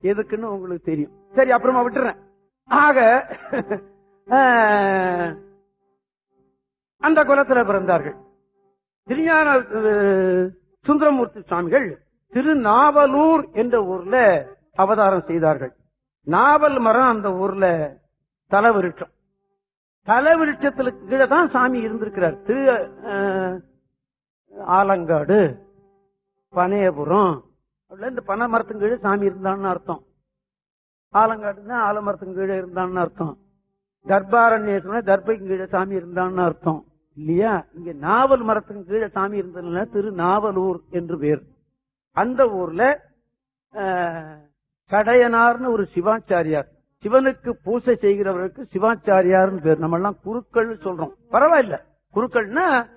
எதுக்குன்னு உங்களுக்கு தெரியும். சரி அப்புறமா விட்டுறேன். ஆக அந்த குலத்துல பிறந்தார்கள். திருஞான சுந்தரமூர்த்தி சுவாமிகள் திருநாவலூர் என்ற ஊர்ல அவதாரம் செய்தார்கள். நாவல் மரம் அந்த ஊர்ல தலவிருட்சம். தலை கீழே தான் சாமி இருந்திருக்கிறார். திரு ஆலங்காடு பனையபுரம் இந்த பனை மரத்தின் கீழே சாமி இருந்தான்னு அர்த்தம். ஆலங்காடுன்னா ஆலமரத்தின் கீழே இருந்தான்னு அர்த்தம். தர்பாரண்யேஸ்வரன தர்பைக்கு கீழே சாமி இருந்தான்னு அர்த்தம். இல்லையா? இங்க நாவல் மரத்துக்கு கீழே சாமி இருந்ததுனால திரு நாவலூர் என்று பேர். அந்த ஊர்ல கடையனார்னு ஒரு சிவாச்சாரியார். சிவனுக்கு பூசை செய்கிறவருக்கு சிவாச்சாரியார்னு பேர். நம்ம எல்லாம் குருக்கள் சொல்றோம். பரவாயில்ல. குருக்கள்னா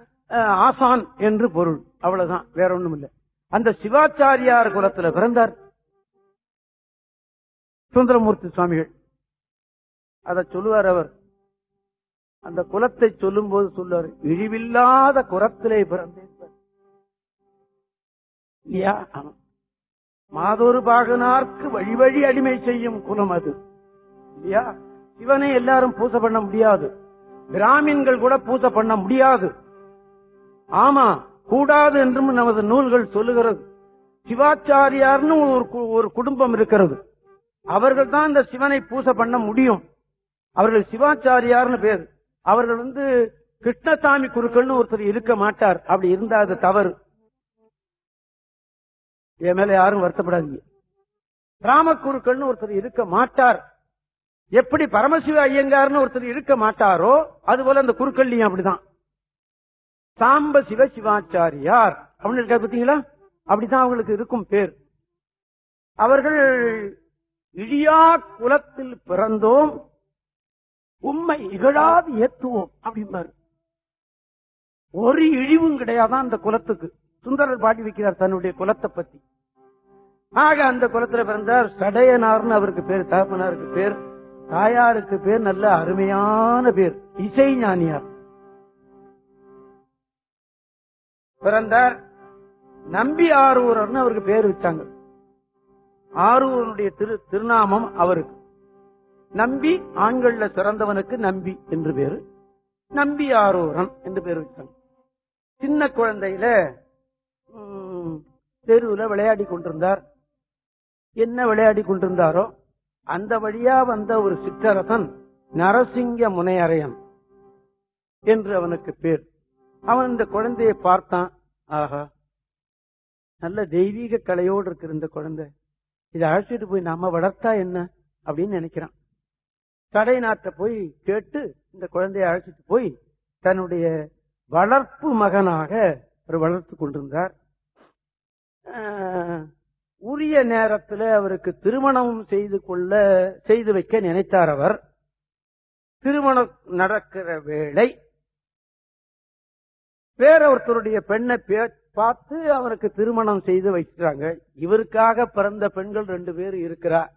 ஆசான் என்று பொருள். அவ்வளவுதான். வேற ஒண்ணும் இல்ல. அந்த சிவாச்சாரியார் குலத்துல பிறந்தார். சுந்தரமூர்த்தி சுவாமிகள். அத சொல்லுவார் அவர். அந்த குலத்தை சொல்லும் போது சொல்லுவார் இழிவில்லாத குலத்திலே பிறந்தேன். இல்லையா? ஆமா. மாதொரு பாகனார்க்கு வழி வழி அடிமை செய்யும் குலம் அது. இல்லையா? சிவனை எல்லாரும் பூசை பண்ண முடியாது. பிராமின்கள் கூட பூசை பண்ண முடியாது. ஆமா கூடாது என்றும் நமது நூல்கள் சொல்லுகிறது. சிவாச்சாரியார்னு ஒரு ஒரு குடும்பம் இருக்கிறது. அவர்கள் தான் இந்த சிவனை பூசை பண்ண முடியும். அவர்கள் சிவாச்சாரியார்னு பேர். அவர்கள் வந்து கிருஷ்ணசாமி குருக்கள்னு ஒருத்தர் இருக்க மாட்டார். அப்படி இருந்தா அது தவறு. என் மேல யாரும் வருத்தப்படாதீங்க. ராமக்குருக்கள்னு ஒருத்தர் இருக்க மாட்டார். எப்படி பரமசிவ ஐயங்கார்னு ஒருத்தர் இருக்க மாட்டாரோ அதுபோல அந்த குருக்கள்லையும் அப்படிதான். சாம்ப சிவ சிவாச்சாரியார் அப்படின்னு இருக்காரு பாத்தீங்களா? அப்படிதான் அவங்களுக்கு இருக்கும் பேர். அவர்கள் இழியா குலத்தில் பிறந்தோம் உம்மை இகழாது ஏத்துவோம் அப்படிம்பாரு. ஒரு இழிவும் கிடையாதான் அந்த குலத்துக்கு. சுந்தரர் பாடி வைக்கிறார் தன்னுடைய குலத்தை பத்தி. ஆக அந்த குலத்துல பிறந்தார் சடையனார்னு அவருக்கு பேர் தகப்பனாருக்கு பேர் தாயாருக்கு பேர் நல்ல அருமையான பேர் இசை ஞானியார். பிறந்தார் நம்பி ஆரூரர்னு அவருக்கு பேர் வச்சாங்க. ஆரூரனுடைய திரு திருநாமம் அவருக்கு. நம்பி ஆண்கள்ல சிறந்தவனுக்கு நம்பி என்று பேரு. நம்பி ஆரூரன் என்று பேர் வச்சாங்க. சின்ன குழந்தையில தெருவுல விளையாடி கொண்டிருந்தார். என்ன விளையாடி கொண்டிருந்தாரோ அந்த வழியா வந்த ஒரு சிற்றரசன் நரசிங்க முனையரையன் என்று அவனுக்கு பேர். அவன் இந்த குழந்தையை பார்த்தான். ஆஹா நல்ல தெய்வீக கலையோடு இருக்கிற இந்த குழந்தை. இதை அழைச்சிட்டு போய் நாம வளர்த்தா என்ன அப்படின்னு நினைக்கிறான். கடை நாட்டை போய் கேட்டு இந்த குழந்தையை அழைச்சிட்டு போய் தன்னுடைய வளர்ப்பு மகனாக அவர் வளர்த்து கொண்டிருந்தார். உரிய நேரத்தில் அவருக்கு திருமணம் செய்து கொள்ள செய்து வைக்க நினைத்தார் அவர். திருமணம் நடக்கிற வேளை வேற ஒருத்தருடைய பெண்ணை பே- பார்த்து அவருக்கு திருமணம் செய்து வைக்கிறாங்க. இவருக்காக பிறந்த பெண்கள் ரெண்டு பேர் இருக்கிறார்.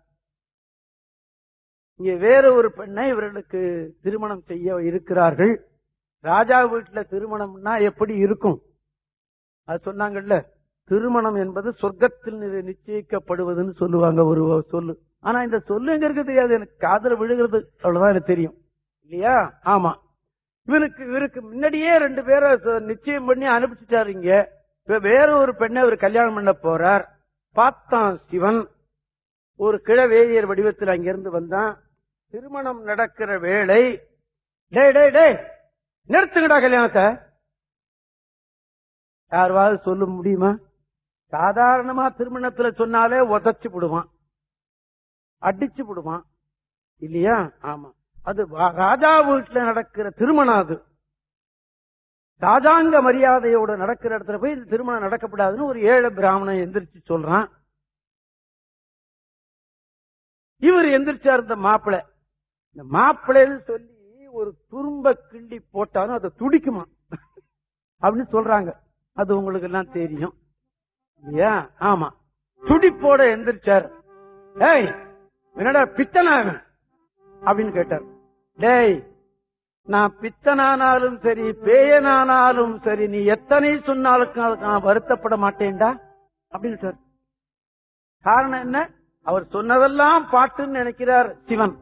இங்க வேற ஒரு பெண்ணை இவர்களுக்கு திருமணம் செய்ய இருக்கிறார்கள். ராஜா வீட்டுல திருமணம்னா எப்படி இருக்கும்? அது சொன்னாங்கல்ல திருமணம் என்பது சொர்க்கத்தில் நிச்சயிக்கப்படுவதுன்னு சொல்லுவாங்க ஒரு சொல்லு. ஆனா இந்த சொல்லு எங்க இருக்கு தெரியாது எனக்கு காதல விழுகிறது அவ்வளவுதான் எனக்கு தெரியும். இல்லையா? ஆமா. இவனுக்கு இவருக்கு முன்னாடியே ரெண்டு பேரை நிச்சயம் பண்ணி அனுப்பிச்சிட்டாரு இங்க. இப்ப வேற ஒரு பெண்ணை அவர் கல்யாணம் பண்ண போறார். பார்த்தான் சிவன். ஒரு கிழவேதியர் வடிவத்தில் அங்கிருந்து வந்தான். திருமணம் நடக்கிற வேளை டேய் டேய் டேய் நிறுத்துங்கடா கல்யாணத்தை. யாருவாவது சொல்ல முடியுமா? சாதாரணமா திருமணத்துல சொன்னாலே உதச்சு விடுவான். அடிச்சு விடுவான். இல்லையா? ஆமா. அது ராஜா வீட்டுல நடக்கிற திருமணம் அது. ராஜாங்க மரியாதையோட நடக்கிற இடத்துல போய் இந்த திருமணம் நடக்கப்படாதுன்னு ஒரு ஏழை பிராமணன் எந்திரிச்சு சொல்றான். இவர் எந்திரிச்சார் இந்த மாப்பிள்ளை இந்த மாப்பிள்ளைன்னு சொல்லி ஒரு துரும்ப கிள்ளி போட்டாலும் அதை துடிக்குமா? அப்படின்னு சொல்றாங்க. அது உங்களுக்கு எல்லாம் தெரியும். இல்லையா? ஆமா. துடிப்போட எந்திரிச்சார். ஏய் என்னடா பித்தனா அப்படின்னு கேட்டார். டேய் நான் பித்தனானாலும் சரி பேயனானாலும் சரி நீ எத்தனை சொன்னாலும் நான் வருத்தப்பட மாட்டேன்டா? அப்படின்னு சார். காரணம் என்ன? அவர் சொன்னதெல்லாம் பாட்டுன்னு நினைக்கிறார் சிவன்.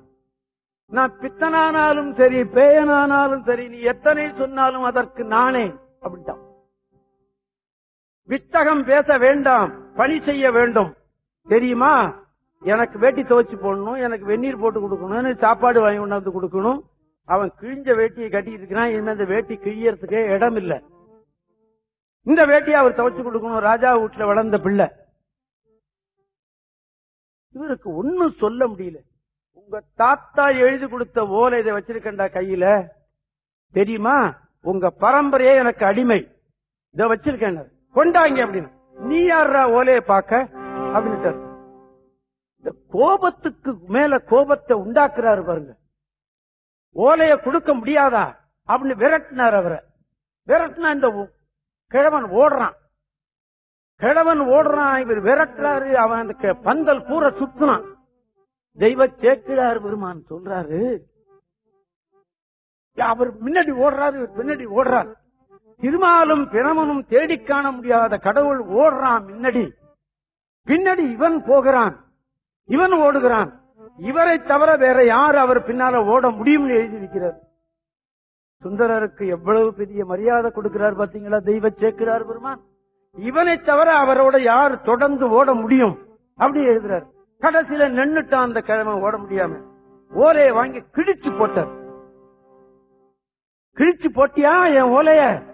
நான் பித்தனானாலும் சரி பேயனானாலும் சரி நீ எத்தனை சொன்னாலும் அதற்கு நானே அப்படின்ட்டான். வித்தகம் பேச வேண்டாம் பணி செய்ய வேண்டும். தெரியுமா? எனக்கு வேட்டி துவைச்சு போடணும் எனக்கு வெந்நீர் போட்டு கொடுக்கணும் சாப்பாடு வாங்கி கொண்டாந்து கொடுக்கணும். அவன் கிழிஞ்ச வேட்டியை கட்டிட்டு இருக்கிறான் இனிமே அந்த வேட்டி கிழியறதுக்கே இடம் இல்ல இந்த வேட்டியை அவர் துவைச்சு கொடுக்கணும் ராஜா வீட்டுல வளர்ந்த பிள்ளை. இவருக்கு ஒன்னும் சொல்ல முடியல. உங்க தாத்தா எழுதி கொடுத்த ஓலை இதை வச்சிருக்கண்டா கையில. தெரியுமா? உங்க பரம்பரையே எனக்கு அடிமை. இதை வச்சிருக்கேன் கொண்டாங்க அப்படின்னு. நீ யாரா ஓலையை பார்க்க? அப்படின்னு இந்த கோபத்துக்கு மேல கோபத்தை உண்டாக்குறாரு பாருங்க. ஓலைய கொடுக்க முடியாதா? அப்படின்னு விரட்டினார் அவரை. விரட்டினா இந்த கிழவன் ஓடுறான். கிழவன் ஓடுறான் இவர் விரட்டுறாரு அவன் அந்த க- பந்தல் கூற சுத்தினான் தெய்வ கேட்கிறார் பெருமான் சொல்றாரு. அவர் முன்னாடி ஓடுறாரு இவர் பின்னாடி ஓடுறாரு. திருமாலும் பிரமனும் தேடி காண முடியாத கடவுள் ஓடுறான் முன்னாடி. பின்னாடி இவன் போகிறான். இவன் ஓடுகிறான். இவரை தவிர வேற யார் அவர் பின்னால ஓட முடியும்னு எழுதியிருக்கிறார். சுந்தரருக்கு எவ்வளவு பெரிய மரியாதை கொடுக்கிறார் பாத்தீங்களா தெய்வ சேர்க்கிறார் பெருமான். இவனை தவிர அவரோட யார் தொடர்ந்து ஓட முடியும்? அப்படி எழுதுறார். கடைசியில நின்னுட்டான் அந்த கிழமை ஓட முடியாம. ஓலையை வாங்கி கிழிச்சு போட்டார். கிழிச்சு போட்டியா என் ஓலைய?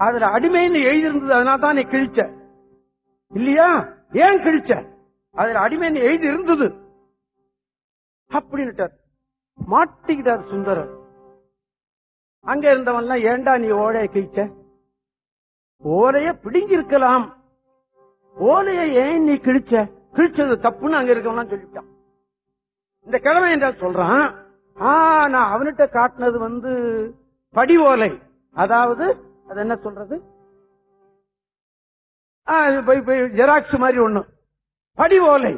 அதுல அடிமைன்னு எழுதியிருந்தது அதனால தான் நீ கிழிச்ச. இல்லையா? ஏன் கிழிச்ச? அதுல அடிமைன்னு எழுதி இருந்தது அப்படின்ட்டார் மாட்டிக்கிட்டார் சுந்தரர். அங்க இருந்தவன்லாம் ஏண்டா நீ ஓலைய கிழிச்ச? ஓலைய பிடுங்கி ஓலைய ஏன் நீ கிழிச்ச? கிழிச்சது தப்புன்னு அங்க இருக்கவன் சொல்லிட்டான். இந்த கிழமை என்றால் சொல்றான் ஆ நான் அவன்கிட்ட காட்டினது வந்து படி ஓலை. அதாவது அது என்ன சொல்றது ஜெராக்ஸ் மாதிரி ஒண்ணு. படி ஓலை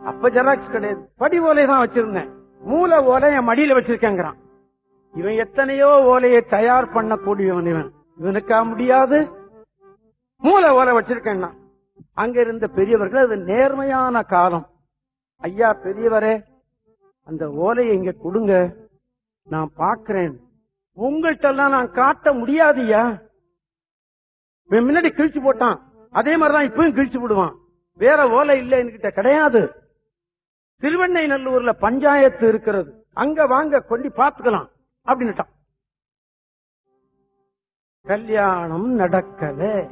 அப்ப ஜெராக்ஸ் கிடையாது. படி ஓலை தான் வச்சிருந்தேன் மூல ஓலை என் மடியில வச்சிருக்கேங்கிறான். இவன் எத்தனையோ ஓலையை தயார் பண்ணக்கூடியவன் இவன். இவனுக்கா முடியாது? மூல ஓலை வச்சிருக்கேன்னா. அங்க இருந்த பெரியவர்கள் அது நேர்மையான காலம். ஐயா பெரியவரே அந்த ஓலையை இங்க கொடுங்க. நான் பாக்குறேன் உங்கள்கிட்ட எல்லாம் நான் காட்ட முடியாதுயா முன்னாடி கிழிச்சு போட்டான். அதே மாதிரிதான் இப்பவும் கிழிச்சு விடுவான். வேற ஓலை இல்ல என்கிட்ட கிடையாது. திருவெண்ணை நல்லூர்ல பஞ்சாயத்து இருக்கிறது. அங்க வாங்க கொண்டு பாத்துக்கலாம் அப்படின்னுட்டான். கல்யாணம் நடக்கல.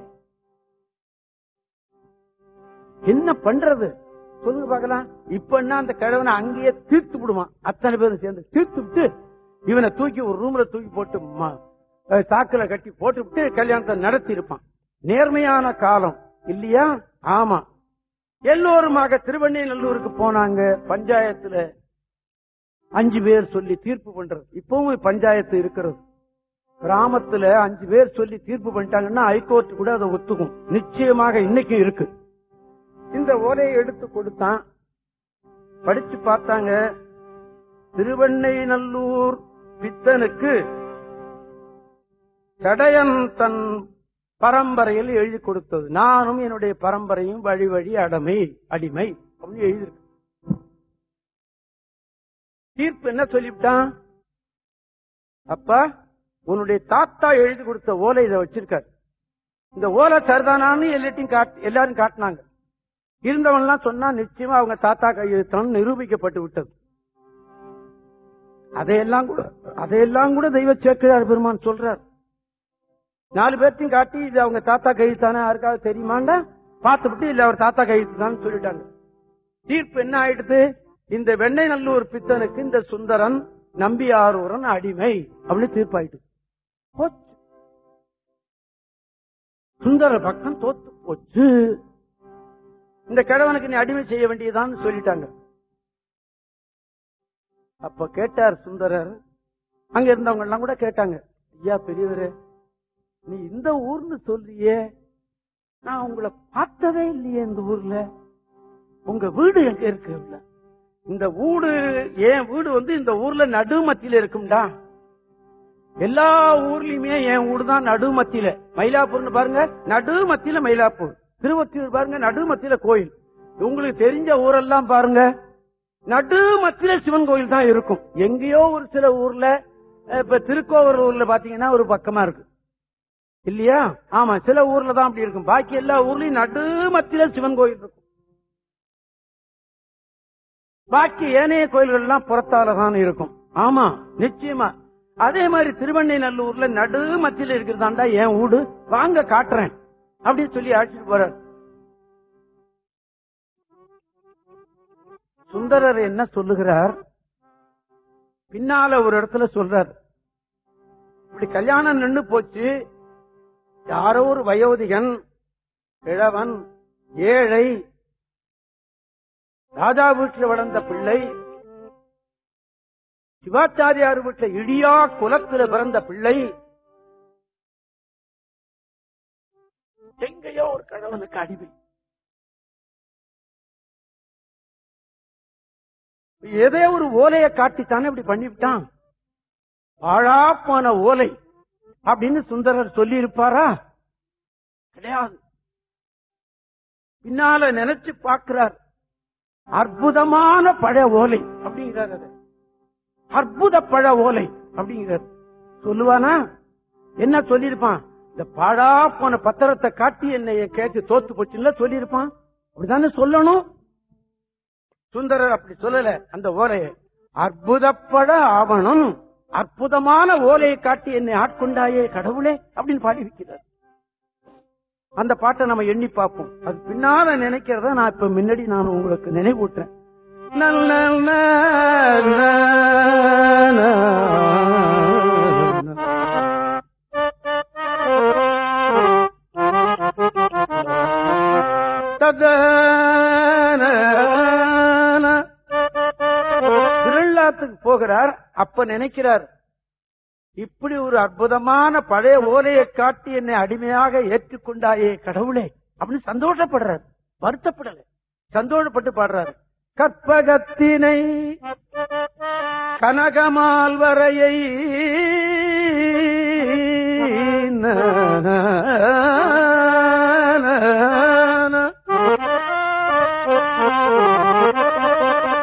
என்ன பண்றது? சொல்லுங்க பாக்கலாம் இப்ப என்ன அந்த கிழவனை அங்கேயே தீர்த்து விடுவான். அத்தனை பேரும் சேர்ந்து தீர்த்து விட்டு இவனை தூக்கி ஒரு ரூம்ல தூக்கி போட்டு ம- தாக்குல கட்டி போட்டு விட்டு கல்யாணத்தை நடத்தி இருப்பான் நேர்மையான காலம். இல்லையா? ஆமா. எல்லோருமாக திருவண்ணைநல்லூருக்கு போனாங்க. பஞ்சாயத்துல அஞ்சு பேர் சொல்லி தீர்ப்பு பண்றது. இப்பவும் பஞ்சாயத்து இருக்கிறது. கிராமத்துல அஞ்சு பேர் சொல்லி தீர்ப்பு பண்ணிட்டாங்கன்னா ஹைகோர்ட் கூட அதை ஒத்துக்கும். நிச்சயமாக இன்னைக்கும் இருக்கு. இந்த ஓலையை எடுத்து கொடுத்தான். படிச்சு பார்த்தாங்க. திருவண்ணைநல்லூர் பித்தனுக்கு சடையன் தன் பரம்பரையில் எழுதி கொடுத்தது. நானும் என்னுடைய பரம்பரையும் வழி வழி அடமை அடிமை அப்படின்னு எழுதியிருக்கு. தீர்ப்பு என்ன சொல்லிவிட்டான்? அப்பா உன்னுடைய தாத்தா எழுதி கொடுத்த ஓலை இதை வச்சிருக்காரு. இந்த ஓலை சரிதானான்னு எல்லாத்தையும் எல்லாரும் காட்டினாங்க. இருந்தவன் எல்லாம் சொன்னா நிச்சயமா அவங்க தாத்தா கையெழுத்தான் நிரூபிக்கப்பட்டு விட்டது. அதையெல்லாம் கூட அதையெல்லாம் கூட தெய்வ சேர்க்கிறார் பெருமான் சொல்றார். நாலு பேர்த்தையும் காட்டி இது அவங்க தாத்தா கையெழுத்தானே யாருக்காவது தெரியுமாண்டா? பார்த்துவிட்டு இல்ல அவர் தாத்தா கையெழுத்துதான் சொல்லிட்டாங்க. தீர்ப்பு என்ன ஆயிடுது? இந்த வெண்ணெய் நல்லூர் பித்தனுக்கு இந்த சுந்தரன் நம்பி ஆரூரன் அடிமை அப்படின்னு தீர்ப்பாயிட்டு. போச்சு. சுந்தர பக்கம் தோத்து போச்சு. இந்த கிழவனுக்கு நீ அடிமை செய்ய வேண்டியதான்னு சொல்லிட்டாங்க. அப்ப கேட்டார் சுந்தரர். அங்க இருந்தவங்க எல்லாம் கூட கேட்டாங்க ஐயா பெரியவரே நீ இந்த ஊர்னு சொல்றியே நான் உங்களை பார்த்ததே இல்லையே இந்த ஊர்ல. உங்க வீடு எங்க இருக்கு? இந்த வீடு என் வீடு வந்து இந்த ஊர்ல நடுமத்தியில இருக்கும்டா. எல்லா ஊர்லயுமே என் வீடு தான் நடுமத்தியில மயிலாப்பூர்னு பாருங்க நடுமத்தியில மயிலாப்பூர். திருவத்தியூர் பாருங்க நடுமத்தியில கோயில். உங்களுக்கு தெரிஞ்ச ஊரெல்லாம் பாருங்க. நடுமத்தில சிவன் கோயில் தான் இருக்கும். எங்கேயோ ஒரு சில ஊர்ல இப்ப திருக்கோவர் ஊர்ல பாத்தீங்கன்னா ஒரு பக்கமா இருக்கு. இல்லையா? ஆமா சில ஊர்ல தான் அப்படி இருக்கும். பாக்கி எல்லா ஊர்லயும் நடுமத்தில சிவன் கோயில் இருக்கும். பாக்கி ஏனைய கோயில்கள் எல்லாம் புறத்தாலதான் இருக்கும். ஆமா நிச்சயமா. அதே மாதிரி திருவண்ணைநல்லூர்ல நடு மத்தியில இருக்கிறதாண்டா என் வீடு வாங்க காட்டுறேன். அப்படின்னு சொல்லி அழைச்சிட்டு போறாரு. சுந்தரர் என்ன சொல்லுகிறார்? பின்னால ஒரு இடத்துல சொல்றார். இப்படி கல்யாணம் நின்னு போச்சு. யாரோ ஒரு வயோதிகன் கிழவன் ஏழை ராஜா வீட்டில் வளர்ந்த பிள்ளை சிவாச்சாரியார் வீட்டில் இடியா குலத்துல பிறந்த பிள்ளை எங்கேயோ ஒரு கழவனுக்கு அடிமை. ஏதே ஒரு ஓலையை காட்டித்தானே இப்படி பண்ணிவிட்டான். ஆழாப்பான ஓலை அப்படின்னு சுந்தரர் சொல்லி இருப்பாரா கிடையாது. பின்னால நினைச்சு பார்க்கிறார். அற்புதமான பழ ஓலை அப்படிங்கிறார் அது அற்புத பழ ஓலை அப்படிங்கிறார். சொல்லுவானா? என்ன சொல்லியிருப்பான்? இந்த பாழா போன பத்திரத்தை காட்டி என்னைய கேட்டு தோத்து போச்சுல்ல சொல்லியிருப்பான். அப்படிதானே சொல்லணும்? சுந்தரர் அப்படி சொல்லல அந்த ஓலையை. அற்புதப்பட ஆவணம். அற்புதமான ஓலையை காட்டி என்னை ஆட்கொண்டாயே கடவுளே அப்படின்னு பாடி வைக்கிறார் அந்த பாட்டை நம்ம எண்ணி பார்ப்போம். அது பின்னால நினைக்கிறத நான் இப்ப முன்னாடி நான் உங்களுக்கு நினைவூட்டுறேன். நல்ல போகிறார் அப்ப நினைக்கிறார் இப்படி ஒரு அற்புதமான பழைய ஓலையை காட்டி என்னை அடிமையாக ஏற்றுக்கொண்டாயே கடவுளே அப்படின்னு சந்தோஷப்படுறாரு. வருத்தப்படல. சந்தோஷப்பட்டு பாடுறாரு. கற்பகத்தினை கனகமால் வரையை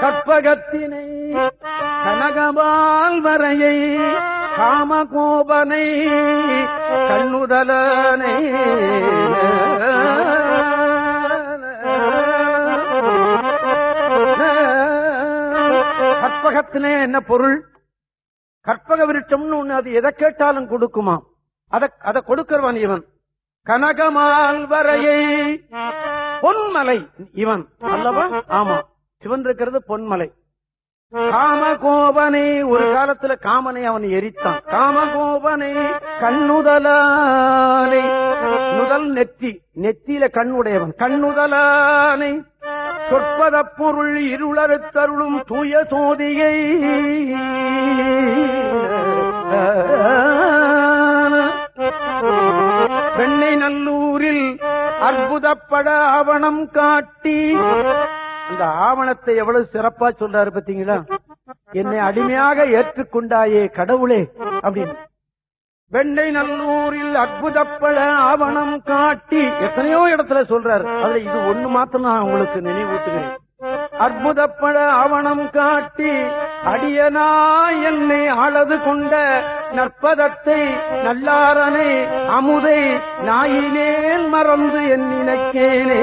கற்பகத்தினை கனகமால் வரையை காமகோபனை கண்ணுதலனை. கற்பகத்திலே என்ன பொருள்? கற்பக விருட்சம்னு ஒண்ணு அது எதை கேட்டாலும் கொடுக்குமாம் அத அதை கொடுக்கிறவன் இவன். கனகமால் வரையை பொன்மலை இவன். அல்லவா? ஆமா. சிவன் இருக்கிறது பொன்மலை. காமகோபனை ஒரு காலத்துல காமனை அவன் எரித்தான். காமகோபனை கண்ணுதலானை முதல் நெத்தி. நெத்தியில கண்ணுடையவன் கண்ணுதலானை சொற்பத பொருள் இருளறுத்தருளும் தூய சோதியை. வெண்ணை நல்லூரில் அற்புதப்பட அவனம் காட்டி அந்த ஆவணத்தை எவ்வளவு சிறப்பா சொல்றாரு பாத்தீங்களா? என்னை அடிமையாக ஏற்றுக்கொண்டாயே கடவுளே அப்படின்னு. வெண்ணை நல்லூரில் அற்புதப்பட ஆவணம் காட்டி எத்தனையோ இடத்துல சொல்றாரு. அதுல இது ஒண்ணு மாத்திரம் நான் உங்களுக்கு நினைவூட்டுகிறேன். அற்புதப்பட ஆவணம் காட்டி அடியனா என்னை ஆளது கொண்ட நற்பதத்தை நல்லாரனை அமுதை நாயினேன் மறந்து என் நினைக்கேனே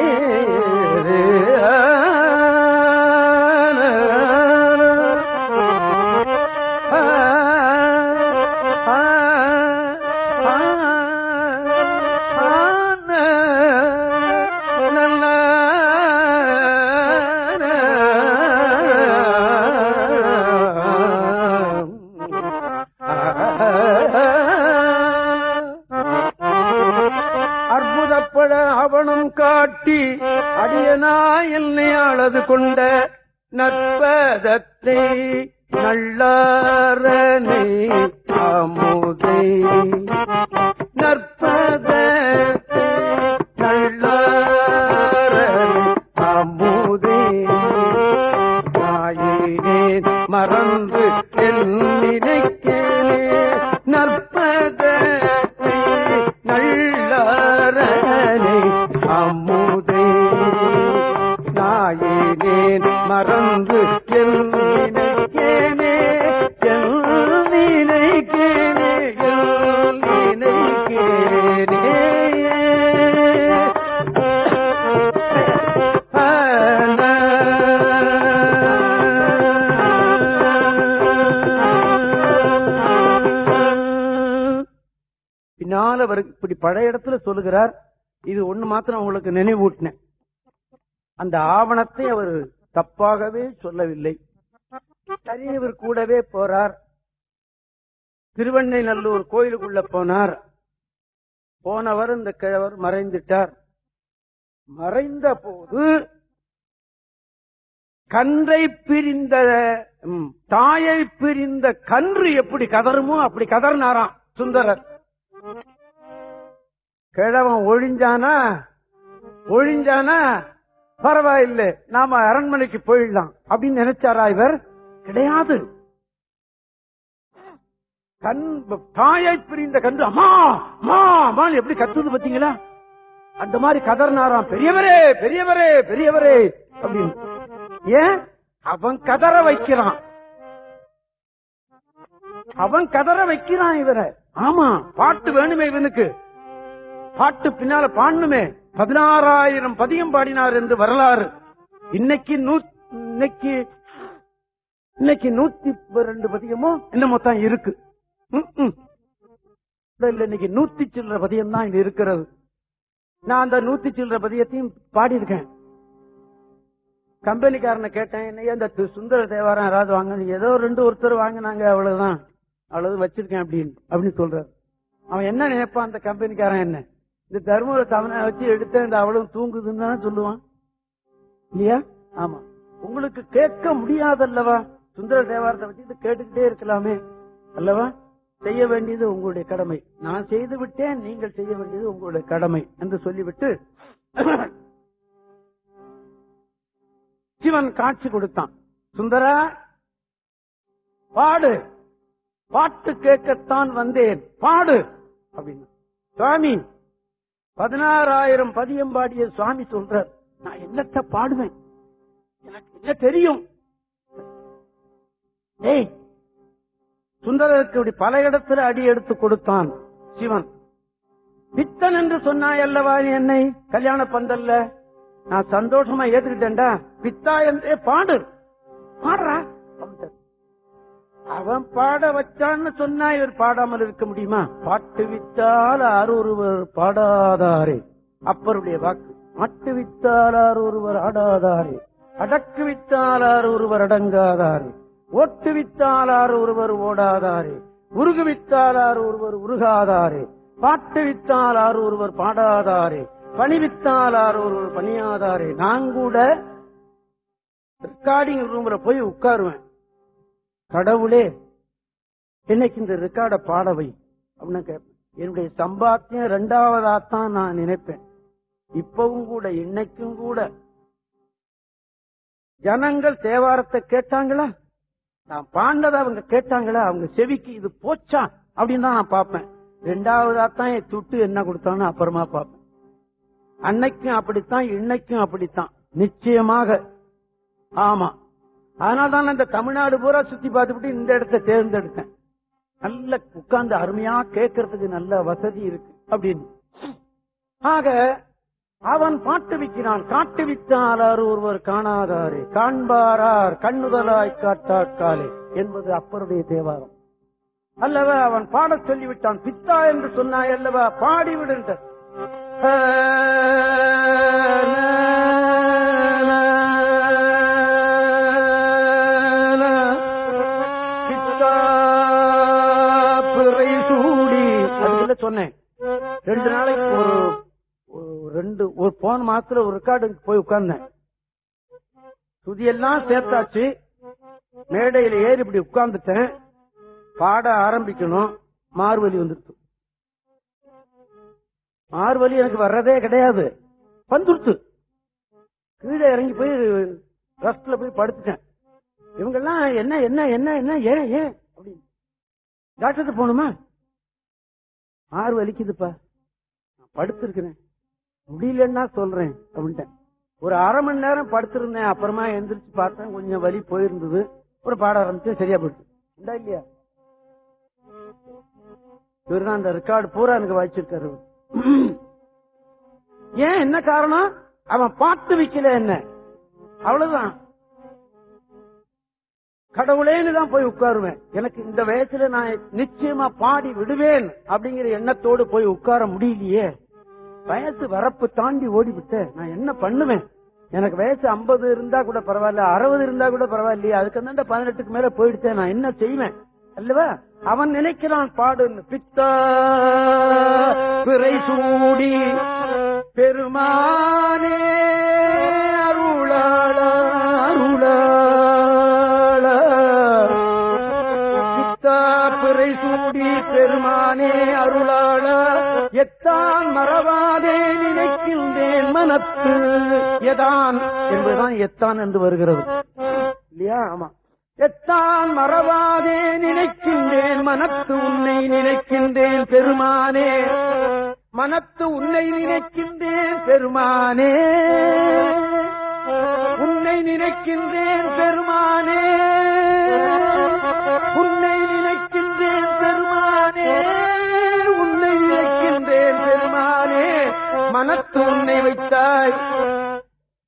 அடியனா என்னை அளது கொண்ட நற்பதத்தை நல்லாரனை அமுதை பழைய இடத்துல சொல்லுகிறார் இது ஒண்ணு மாத்திரம் உங்களுக்கு நினைவூட்டினேன். அந்த ஆவணத்தை அவர் தப்பாகவே சொல்லவில்லை. சரி இவர் கூடவே போறார். திருவண்ணைநல்லூர் கோயிலுக்குள்ள போனார். போனவர் இந்த கிழவர் மறைந்துட்டார். மறைந்த போது கன்றை பிரிந்த தாயை பிரிந்த கன்று எப்படி கதருமோ அப்படி கதறினாராம் சுந்தரர். கிழவன் ஒழிஞ்சானா? ஒழிஞ்சானா? பரவாயில்லை நாம அரண்மனைக்கு போயிடலாம். அப்படின்னு நினைச்சாரா இவர்? கிடையாது. கண் தாயை பிரிந்த கன்று அம்மா அம்மா அம்மா எப்படி கத்துது பாத்தீங்களா அந்த மாதிரி கதர்னாராம் பெரியவரே பெரியவரே பெரியவரே அப்படின்னு. ஏன்? அவன் கதற வைக்கிறான். அவன் கதற வைக்கிறான் இவரை. ஆமா பாட்டு வேணுமே இவனுக்கு. பாட்டு பின்னால பாடணுமே. பதினாறாயிரம் பதியம் பாடினார் என்று வரலாறு. இன்னைக்கு இன்னைக்கு இன்னைக்கு நூத்தி ரெண்டு பதியமோ என்னமோ தான் இருக்கு. இன்னைக்கு நூத்தி சில்லற பதியம் தான் இருக்கிறது. நான் அந்த நூத்தி சில்லற பதியத்தையும் பாடியிருக்கேன். கம்பெனிக்காரனை கேட்டேன் என்னைய இந்த சுந்தர தேவாரம் யாராவது வாங்க ஏதோ ரெண்டு ஒருத்தர் வாங்கினாங்க அவ்வளவுதான். அவ்வளவு வச்சிருக்கேன் அப்படின்னு அப்படின்னு சொல்றாரு. அவன் என்ன நினைப்பான் அந்த கம்பெனிக்காரன் என்ன? இந்த தர்மபுர தவணை வச்சு எடுத்த இந்த அவளும் தூங்குதுன்னு தானே சொல்லுவான். இல்லையா? ஆமா. உங்களுக்கு கேட்க முடியாதல்லவா? சுந்தர தேவாரத்தை வச்சு கேட்டுக்கிட்டே இருக்கலாமே. அல்லவா? செய்ய வேண்டியது உங்களுடைய கடமை. நான் செய்து விட்டேன் நீங்கள் செய்ய வேண்டியது உங்களுடைய கடமை என்று சொல்லிவிட்டு சிவன் காட்சி கொடுத்தான். சுந்தரா பாடு. பாட்டு கேட்கத்தான் வந்தேன். பாடு. அப்படின்னு. சுவாமி பதினாறாயிரம் பதியம் பாடிய சுவாமி சொல்றார் நான் என்னத்த பாடுவேன்? எனக்கு என்ன தெரியும்? ஏய் சுந்தரருக்கு இப்படி பல இடத்துல அடி எடுத்து கொடுத்தான் சிவன். பித்தன் என்று சொன்னாய் அல்லவா என்னை? கல்யாண பந்தல்ல. நான் சந்தோஷமா ஏத்துக்கிட்டேன்டா. பித்தா என்றே பாடு. பாடுறா. அவன் பாட வச்சான்னு சொன்னா இவர் பாடாமல் இருக்க முடியுமா? பாட்டு வித்தால் ஆரொருவர் பாடாதாரே? அப்பருடைய வாக்கு மாட்டு வித்தால் ஆரொருவர் ஆடாதாரே? அடக்கு வித்தால் ஒருவர் அடங்காதாரே? ஓட்டு வித்தாலார் ஒருவர் ஓடாதாரே? உருகு வித்தாலார் ஒருவர் உருகாதாரே? பாட்டு வித்தாலார் ஒருவர் பாடாதாரே? பணி வித்தாலார் ஒருவர் பணியாதாரே? நான் கூட ரெக்கார்டிங் ரூம்ல போய் உட்காருவேன். கடவுளே இன்னைக்கு இந்த ரெக்கார்ட பாடவை அப்படின்னு கேட்பேன். என்னுடைய சம்பாத்தியம் ரெண்டாவதாத்தான் நான் நினைப்பேன். இப்பவும் கூட இன்னைக்கும் கூட. ஜனங்கள் தேவாரத்தை கேட்டாங்களா? நான் பாண்டதை அவங்க கேட்டாங்களா? அவங்க செவிக்கு இது போச்சா? அப்படின்னு தான் நான் பார்ப்பேன். ரெண்டாவதா தான் என் துட்டு என்ன கொடுத்தான்னு அப்புறமா பார்ப்பேன். அன்னைக்கும் அப்படித்தான் இன்னைக்கும் அப்படித்தான். நிச்சயமாக. ஆமா. அதனால தான் இந்த தமிழ்நாடு பூரா சுத்தி பார்த்துட்டு இந்த இடத்தை தேர்ந்தெடுத்தேன். நல்ல உட்கார்ந்து அருமையா கேட்கறதுக்கு நல்ல வசதி இருக்கு அப்படின்னு. ஆக அவன் பாட்டு விற்கிறான் காட்டு வித்தாளர் ஒருவர் காணாதாரே? காண்பாரார் கண்ணுதலாய் காட்டாக்காலே என்பது அப்பருடைய தேவாரம். அல்லவா அவன் பாடச் சொல்லிவிட்டான். பித்தா என்று சொன்னாய் அல்லவா? பாடிவிடுன்ற ஒரு போன மாசத்துல ஒரு ரெக்கார்டுக்கு போய் உட்கார்ந்தேன். துதியெல்லாம் சேர்த்தாச்சு. மேடையில ஏறி இப்படி உட்கார்ந்துட்டேன். பாட ஆரம்பிக்கணும். மார்வலி வந்துருச்சு மார்வலி எனக்கு வர்றதே கிடையாது. வந்துருச்சு கீழே இறங்கி போய் ரஸ்ட்ல போய் படுத்துட்டேன். இவங்க எல்லாம் என்ன என்ன என்ன என்ன ஏன் ஏன்? அப்படின்னு. டாக்டர் போகணுமா? ஆறு வலிக்குதுப்பா நான் படுத்திருக்கிறேன். முடியலன்னா சொல்றேன் அப்படின்ட்டேன். ஒரு அரை மணி நேரம் படுத்திருந்தேன் அப்புறமா எந்திரிச்சு பார்த்தேன் கொஞ்சம் வலி போயிருந்தது. ஒரு பாட ஆரம்பிச்சு சரியா போயிடுச்சு. உண்டா இல்லையா? இவர் அந்த ரெக்கார்டு பூரா எனக்கு வாய்ச்சிருக்காரு ஏன் என்ன காரணம்? அவன் பாட்டு வைக்கல என்ன? அவ்வளவுதான். கடவுளேன்னு தான் போய் உட்காருவேன். எனக்கு இந்த வயசுல நான் நிச்சயமா பாடி விடுவேன் அப்படிங்கிற எண்ணத்தோடு போய் உட்கார முடியலையே. வயசு வரப்பு தாண்டி ஓடிவிட்டேன் நான் என்ன பண்ணுவேன்? எனக்கு வயசு 50 இருந்தா கூட பரவாயில்ல அறுபது இருந்தா கூட பரவாயில்லையே அதுக்கு அந்த பதினெட்டுக்கு மேல போயிடுச்சேன் நான் என்ன செய்வேன்? அல்லவா? அவன் நினைக்கிறான் பாடுன்னு. பித்தா பிறை சூடி பெருமானே அருளாள அருளாள. பித்தா பிறை சூடி பெருமானே அருளாள. எத்தான் மறவாதே நினைக்கின்றேன் மனத்து. எதான் என்பதுதான் எத்தான் என்று வருகிறது. இல்லையா? ஆமா. எத்தான் மறவாதே நினைக்கின்றேன் மனத்து உன்னை நினைக்கின்றேன் பெருமானே. மனத்து உன்னை நினைக்கின்றேன் பெருமானே. உன்னை நினைக்கின்றேன் பெருமானே. மனத்து உன்னை வைத்தாய்.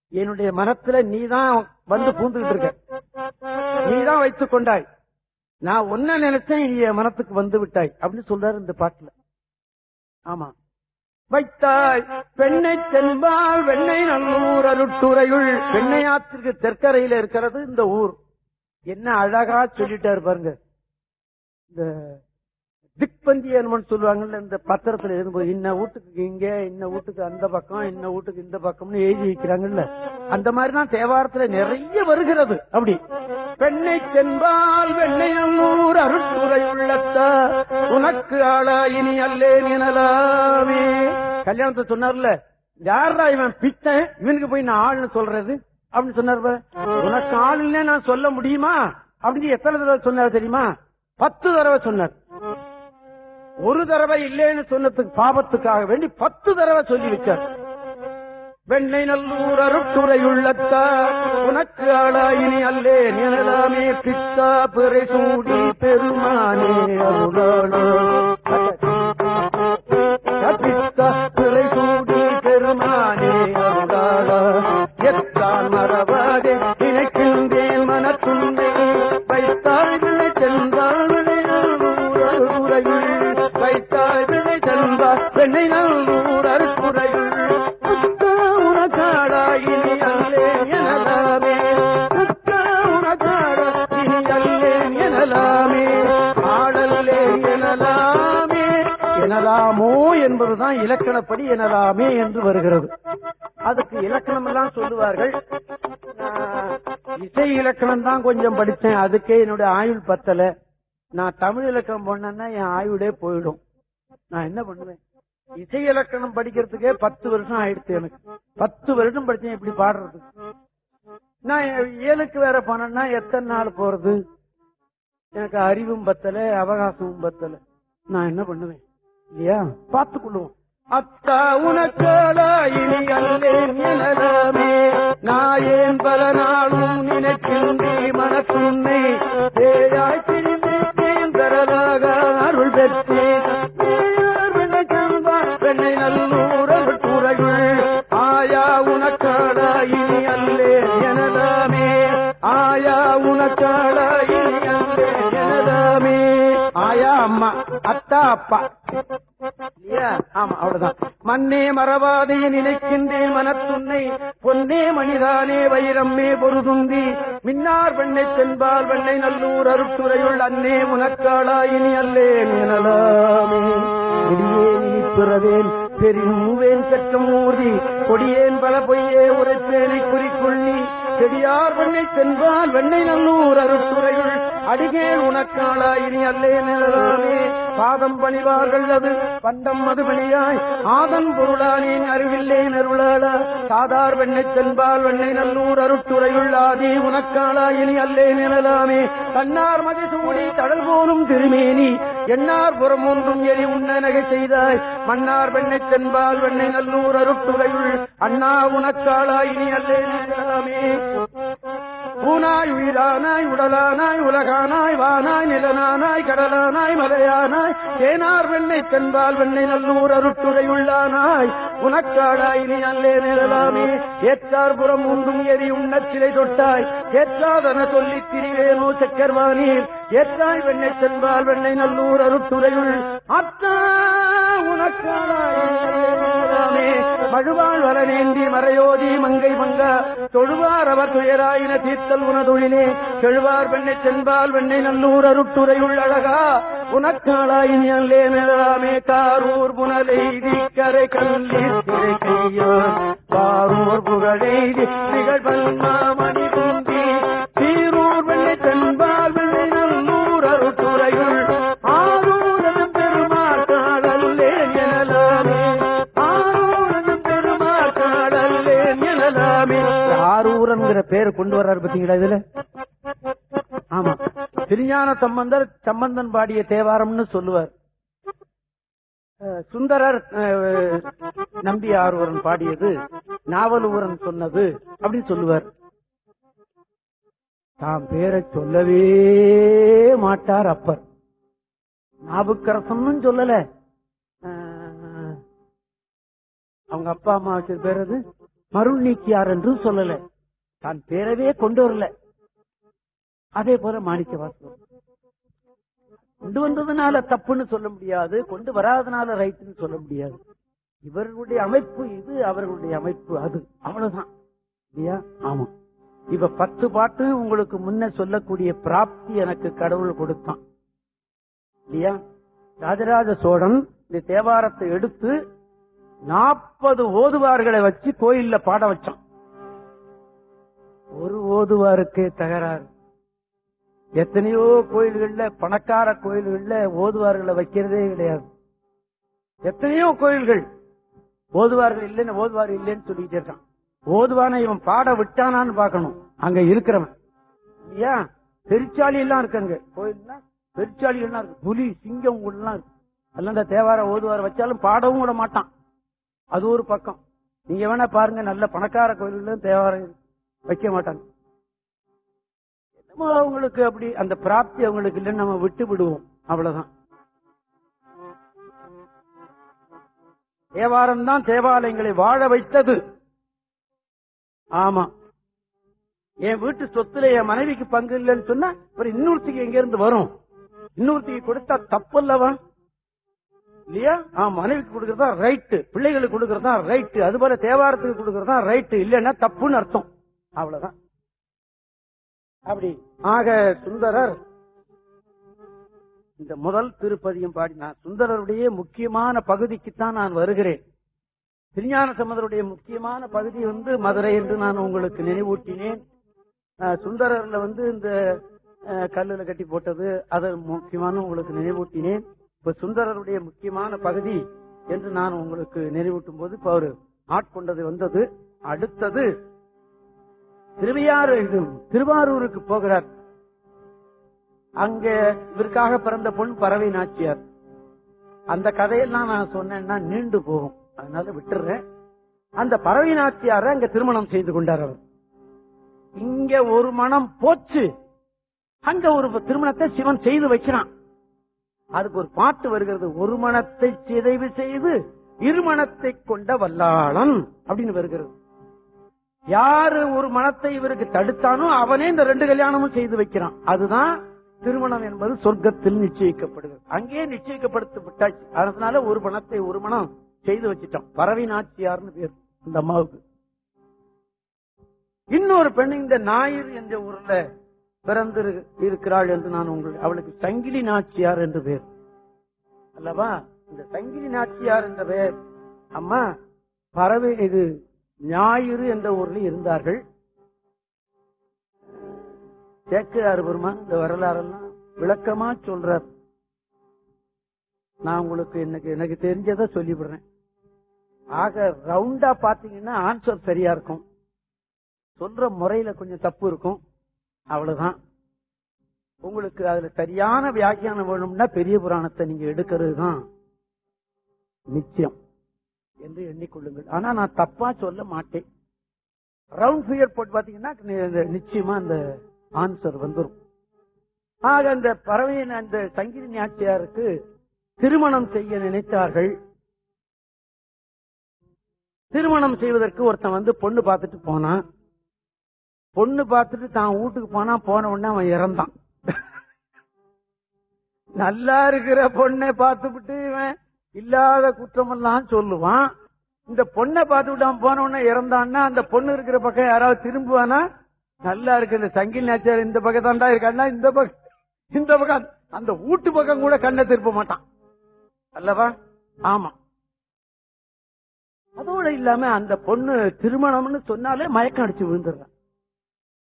என்னுடைய மனத்துல நீதான் வந்து பூந்துகிட்டு இருக்க. நீதான் வைத்துக் கொண்டாய். நான் ஒன்ன நினைச்சேன் நீ என் மனத்துக்கு வந்து விட்டாய் அப்படின்னு சொல்றாரு இந்த பாட்டுல. ஆமா. வைத்தாய். பெண்ணை தென்பால் வெண்ணை நல்லூர் அருட்டுறையுள் பெண்ணையாத்திற்கு தெற்கரையில இருக்கிறது இந்த ஊர். என்ன அழகா சொல்லிட்டாரு பாருங்க. இந்த திக்பந்தி சொல்லுவாங்கல்ல இந்த பத்திரத்துல எழுதும்போது இன்ன வீட்டுக்கு இங்க இன்ன வீட்டுக்கு அந்த பக்கம் இன்ன வீட்டுக்கு இந்த பக்கம்னு எழுதி வைக்கிறாங்கல்ல. அந்த மாதிரிதான் தேவாரத்துல நிறைய வருகிறது அப்படி. பெண்ணை தென்பால் வெண்ணை நல்லூர் அருட்டுரை உள்ளத்த உனக்கு ஆளா இனி அல்லே எனலாமே கல்யாணத்தை சொன்னார்ல யாரா இவன் பித்தன் இவனுக்கு போய் நான் ஆள்னு சொல்றது? அப்படின்னு சொன்னார் உனக்கு ஆளுன்னே நான் சொல்ல முடியுமா? அப்படின்னு எத்தனை தடவை சொன்னார் தெரியுமா? பத்து தடவை சொன்னார். ஒரு தடவை இல்லைன்னு சொன்னதுக்கு பாபத்துக்காக வேண்டி பத்து தடவை சொல்லி வச்சார் வெண்ணை நல்லூர் அருட்டுரையுள்ளத்தா உனக்கு ஆளாயினி அல்லே நிழலாமே பித்தா பிறை சூடி பெருமானே அருளாளோ. இலக்கணப்படி எனலாமே என்று வருகிறது. அதுக்கு இலக்கணம் எல்லாம் சொல்லுவார்கள் இசை இலக்கணம் தான் கொஞ்சம் படிச்சேன் அதுக்கே என்னுடைய ஆயுள் பத்தல. நான் தமிழ் இலக்கணம் பண்ணேன்னா என் ஆயுடே போயிடும். நான் என்ன பண்ணுவேன்? இசை இலக்கணம் படிக்கிறதுக்கே பத்து வருஷம் ஆயிடுச்சு எனக்கு. பத்து வருஷம் படிச்சேன் இப்படி பாடுறது. நான் ஏழுக்கு வேற போனேன்னா எத்தனை நாள் போறது? எனக்கு அறிவும் பத்தல அவகாசமும் பத்தல. நான் என்ன பண்ணுவேன்? இல்லையா? பார்த்துக் கொள்ளுவோம் அத்தா உனக்காலா இனி அல்லேன் எனலாமே நான் பல நாளும் நினைக்கின்றே மனத்துன்னை தேயாய் திரிந்தேன் தரலாக அருள் பெற்றேன் பெண்ணை வெண்ணை கண்பார் வெண்ணை நல்லூர் துறையுள் ஆயா உனக்காலா இனி அல்லேன் எனலாமே ஆயா உனக்காலா இனி அல்லேன் எனலாமே ஆயா அம்மா அத்தா அப்பா. ஆமா அவ்வளவுதான். மண்ணே மறவாதே நினைக்கின்றேன் மனத்துன்னை பொன்னே மணிதானே வைரம்மே பொருதுந்தி மின்னார் வெண்ணை தென்பால் வெண்ணை நல்லூர் அருட்டுரையுள் அன்னே உனக்காளா இனி அல்லேன் எனலாமே கொடியேன் இனி பெருவேன் பெற்றம் ஊர்தி கொடியேன் பல பொய்யே உரைப்பேனை குறிக்கொள்ளி செடியார் வெண்ணை தென்பால் வெண்ணை நல்லூர் அருட்டுரையுள் அடிகேள் உனக்காளா இனி அல்லே எனலாமே பாதம் பணிவார்கள் அது. பண்டம் மதுபணியாய் ஆதன் பொருளானேன் அறிவில்லேன் அருளாளா சாதார் வெண்ணை தென்பால் வெண்ணை நல்லூர் அருட்டுரையுள் ஆதி. உனக்காளா இனி அல்லே எனலாமே தன்னார் மதிசூடி தடல் போனும் திருமேனி. எண்ணார் புறம் ஒன்றும் எரி உண்ண நகை செய்தாய். மன்னார் வெண்ணை தென்பால் வெண்ணை நல்லூர் அருட்டுரையுள் அண்ணா உனக்காளா இனி அல்லேன் எனலாமே பூனாய் உயிரானாய் உடலானாய் உலகானாய் வானாய் நிலனானாய் கடலானாய் மலையானாய் தேனார் வெண்ணை தென்பால் வெண்ணை நல்லூர் அருட்டுரையுள்ளானாய் உனக்காடாய் உனக்காளாய் நீ அல்லே நேரலாமே. ஏற்றார் புறம் உண்டும் எரி உண்ணச் சிலை தொட்டாய். ஏற்றாதன சொல்லித் திரிவேனோ சக்கர்வானீர். ஏற்றாய் வெண்ணை சென்பால் வெண்ணை நல்லூர் அருட்டுரையுள். அத்தா உனக்காடாயே மழுவாள் வரநேந்தி மறையோதி மங்கை மங்க. தொழுவார் அவர் துயராயின தீர்த்த தீர்த்தல் உனதொழிலே கெழுவார் வெண்ணை சென்பால் வெண்ணை நல்லூர் அருட்டுரையுள் அழகா. உனக்காளாய் அல்லே நிழலாமே காரூர் புனலெய்தி கரை கல்லி திரை கையார் பாரூர் புகழெய்தி திகழ்வன்மாமணி குந்தி சீரூர் வெண்ணை பேர் கொண்டு வர்றாரு பாத்தீங்களா இதுல? ஆமா. திருஞான சம்பந்தர் சம்பந்தன் பாடிய தேவாரம்னு சொல்லுவார். சுந்தரர் நம்பி ஆரூரன் பாடியது நாவலூரன் சொன்னது அப்படின்னு சொல்லுவார். தாம் பேரை சொல்லவே மாட்டார் அப்பர். நாவுக்கரசன் சொல்லல. அவங்க அப்பா அம்மா வச்ச பேர் அது மருள் நீக்கியார் என்றும் சொல்லல. தான் பேரவே கொண்டு வரல. அதே போல மாணிக்க வாசகம். கொண்டு வந்ததுனால தப்புன்னு சொல்ல முடியாது கொண்டு வராதனால ரைட்டுன்னு சொல்ல முடியாது. இவர்களுடைய அமைப்பு இது அவர்களுடைய அமைப்பு அது. அவ்வளவுதான். இல்லையா? ஆமா. இப்ப பத்து பாட்டு உங்களுக்கு முன்ன சொல்லக்கூடிய பிராப்தி எனக்கு கடவுள் கொடுத்தான். இல்லையா? ராஜராஜ சோழன் இந்த தேவாரத்தை எடுத்து நாற்பது ஓதுவார்களை வச்சு கோயில்ல பாட வச்சான். ஒரு ஓதுவாருக்கே தகராறு. எத்தனையோ கோயில்கள்ல பணக்கார கோயில்கள்ல ஓதுவார்களை வைக்கிறதே கிடையாது. எத்தனையோ கோயில்கள் ஓதுவார்கள் இல்லைன்னு ஓதுவார் இல்லைன்னு சொல்லிட்டு இருக்கான். ஓதுவான இவன் பாட விட்டானான்னு பாக்கணும் அங்க இருக்கிறவன். இல்லையா? பெருச்சாலி எல்லாம் இருக்காங்க கோயில்னா பெருச்சாளி எல்லாம் இருக்கு. புலி சிங்கம் எல்லாம் இருக்கு. அதெல்லாம் தேவார ஓதுவார வச்சாலும் பாடவும் விட மாட்டான். அது ஒரு பக்கம். நீங்க வேணா பாருங்க நல்ல பணக்கார கோயில்களும் தேவாரம் வைக்க மாட்டாங்க. என்னமோ அவங்களுக்கு அப்படி அந்த பிராப்தி அவங்களுக்கு இல்லைன்னு நம்ம விட்டு விடுவோம். அவ்வளவுதான். தேவாரம் தான் தேவாலயங்களை வாழ வைத்தது. ஆமா. என் வீட்டு சொத்துல என் மனைவிக்கு பங்கு இல்லைன்னு சொன்னா அப்புறம் இன்னொருத்திக்கு எங்க இருந்து வரும். இன்னொருத்திக்கு கொடுத்தா தப்பு இல்லவா இல்லையா? ஆ மனைவிக்கு கொடுக்கறதா ரைட்டு பிள்ளைகளுக்கு கொடுக்கறதா ரைட்டு அது போல தேவாரத்துக்கு கொடுக்கறதா ரைட்டு இல்லைன்னா தப்புன்னு அர்த்தம். அவ்வளவுதான். அப்படி. ஆக சுந்தரர் இந்த முதல் திருப்பதியும் பாடினார் சுந்தரருடைய முக்கியமான பகுதிக்குத்தான் நான் வருகிறேன். திருஞான சம்பந்தருடைய முக்கியமான பகுதி வந்து மதுரை என்று நான் உங்களுக்கு நினைவூட்டினேன். சுந்தரர்ல வந்து இந்த கல்லுல கட்டி போட்டது அதை முக்கியமான உங்களுக்கு நினைவூட்டினேன். இப்ப சுந்தரருடைய முக்கியமான பகுதி என்று நான் உங்களுக்கு நினைவூட்டும் போது இப்ப அவரு ஆட்கொண்டது வந்தது. அடுத்தது திருவையாறு இது திருவாரூருக்கு போகிறார். அங்க இவருக்காக பிறந்த பொன் பறவை நாச்சியார். அந்த கதையெல்லாம் நான் சொன்னேன்னா நீண்டு போகும். அதனால விட்டுறேன். அந்த பறவை நாச்சியார அங்க திருமணம் செய்து கொண்டார் அவர். இங்க ஒரு மனம் போச்சு. அங்க ஒரு திருமணத்தை சிவன் செய்து வைக்கிறான். அதுக்கு ஒரு பாட்டு வருகிறது. ஒரு மனத்தை சிதைவு செய்து இருமணத்தை கொண்ட வல்லாளன் அப்படின்னு வருகிறது. யாரு ஒரு மனத்தை இவருக்கு தடுத்தானோ அவனே இந்த ரெண்டு கல்யாணமும் செய்து வைக்கிறான். அதுதான் திருமணம் என்பது சொர்க்கத்தில் நிச்சயிக்கப்படுகிறது. அங்கே நிச்சயிக்கப்படுத்தப்பட்டாச்சு அதனால ஒரு மனத்தை ஒரு மனம் செய்து வச்சிட்டோம். பறவை நாச்சியார்னு பேர் இந்த அம்மாவுக்கு. இன்னொரு பெண் இந்த ஞாயிறு என்ற ஊர்ல பிறந்து இருக்கிறாள் என்று நான் உங்களுக்கு அவளுக்கு சங்கிலி நாச்சியார் என்று பேர். அல்லவா? இந்த சங்கிலி நாச்சியார் என்ற பெயர். அம்மா பறவை இது ஞாயிறு என்ற ஊர்ல இருந்தார்கள். சேக்கையாறு பெருமான் இந்த வரலாறெல்லாம் விளக்கமா சொல்றார். நான் உங்களுக்கு எனக்கு எனக்கு தெரிஞ்சதை சொல்லிவிடுறேன். ஆக ரவுண்டா பாத்தீங்கன்னா ஆன்சர் சரியா இருக்கும். சொல்ற முறையில கொஞ்சம் தப்பு இருக்கும். அவ்வளவுதான். உங்களுக்கு அதுல சரியான வியாக்கியானம் வேணும்னா பெரிய புராணத்தை நீங்க எடுக்கிறது தான் நிச்சயம். என்று எண்ணிக்கொள்ளுங்கள். ஆனா நான் தப்பா சொல்ல மாட்டேன். ரவுண்ட் ஃபிகர் போட்டு பாத்தீங்கன்னா நிச்சயமா அந்த ஆன்சர் வந்துரும். ஆக அந்த பறவையின் அந்த சங்கிரி நாச்சியாருக்கு திருமணம் செய்ய நினைத்தார்கள். திருமணம் செய்வதற்கு ஒருத்தன் வந்து பொண்ணு பார்த்துட்டு போனான். பொண்ணு பார்த்துட்டு தான் வீட்டுக்கு போனா போன உடனே அவன் இறந்தான். நல்லா இருக்கிற பொண்ணை பார்த்துவிட்டு இவன் இல்லாத குற்றமெல்லாம் சொல்லுவான். இந்த பொண்ணை பார்த்துட்டு அவன் போனவொன்னே இறந்தான்னா அந்த பொண்ணு இருக்கிற பக்கம் யாராவது திரும்புவானா? நல்லா இருக்கு இந்த சங்கில் நேச்சர் இந்த பக்கம் தாண்டா இருக்கான்னா இந்த பக்கம் இந்த பக்கம் அந்த வீட்டு பக்கம் கூட கண்ணை திருப்ப மாட்டான். அல்லவா? ஆமா. அதோட இல்லாம அந்த பொண்ணு திருமணம்னு சொன்னாலே மயக்கம் அடிச்சு விழுந்துடுறான்.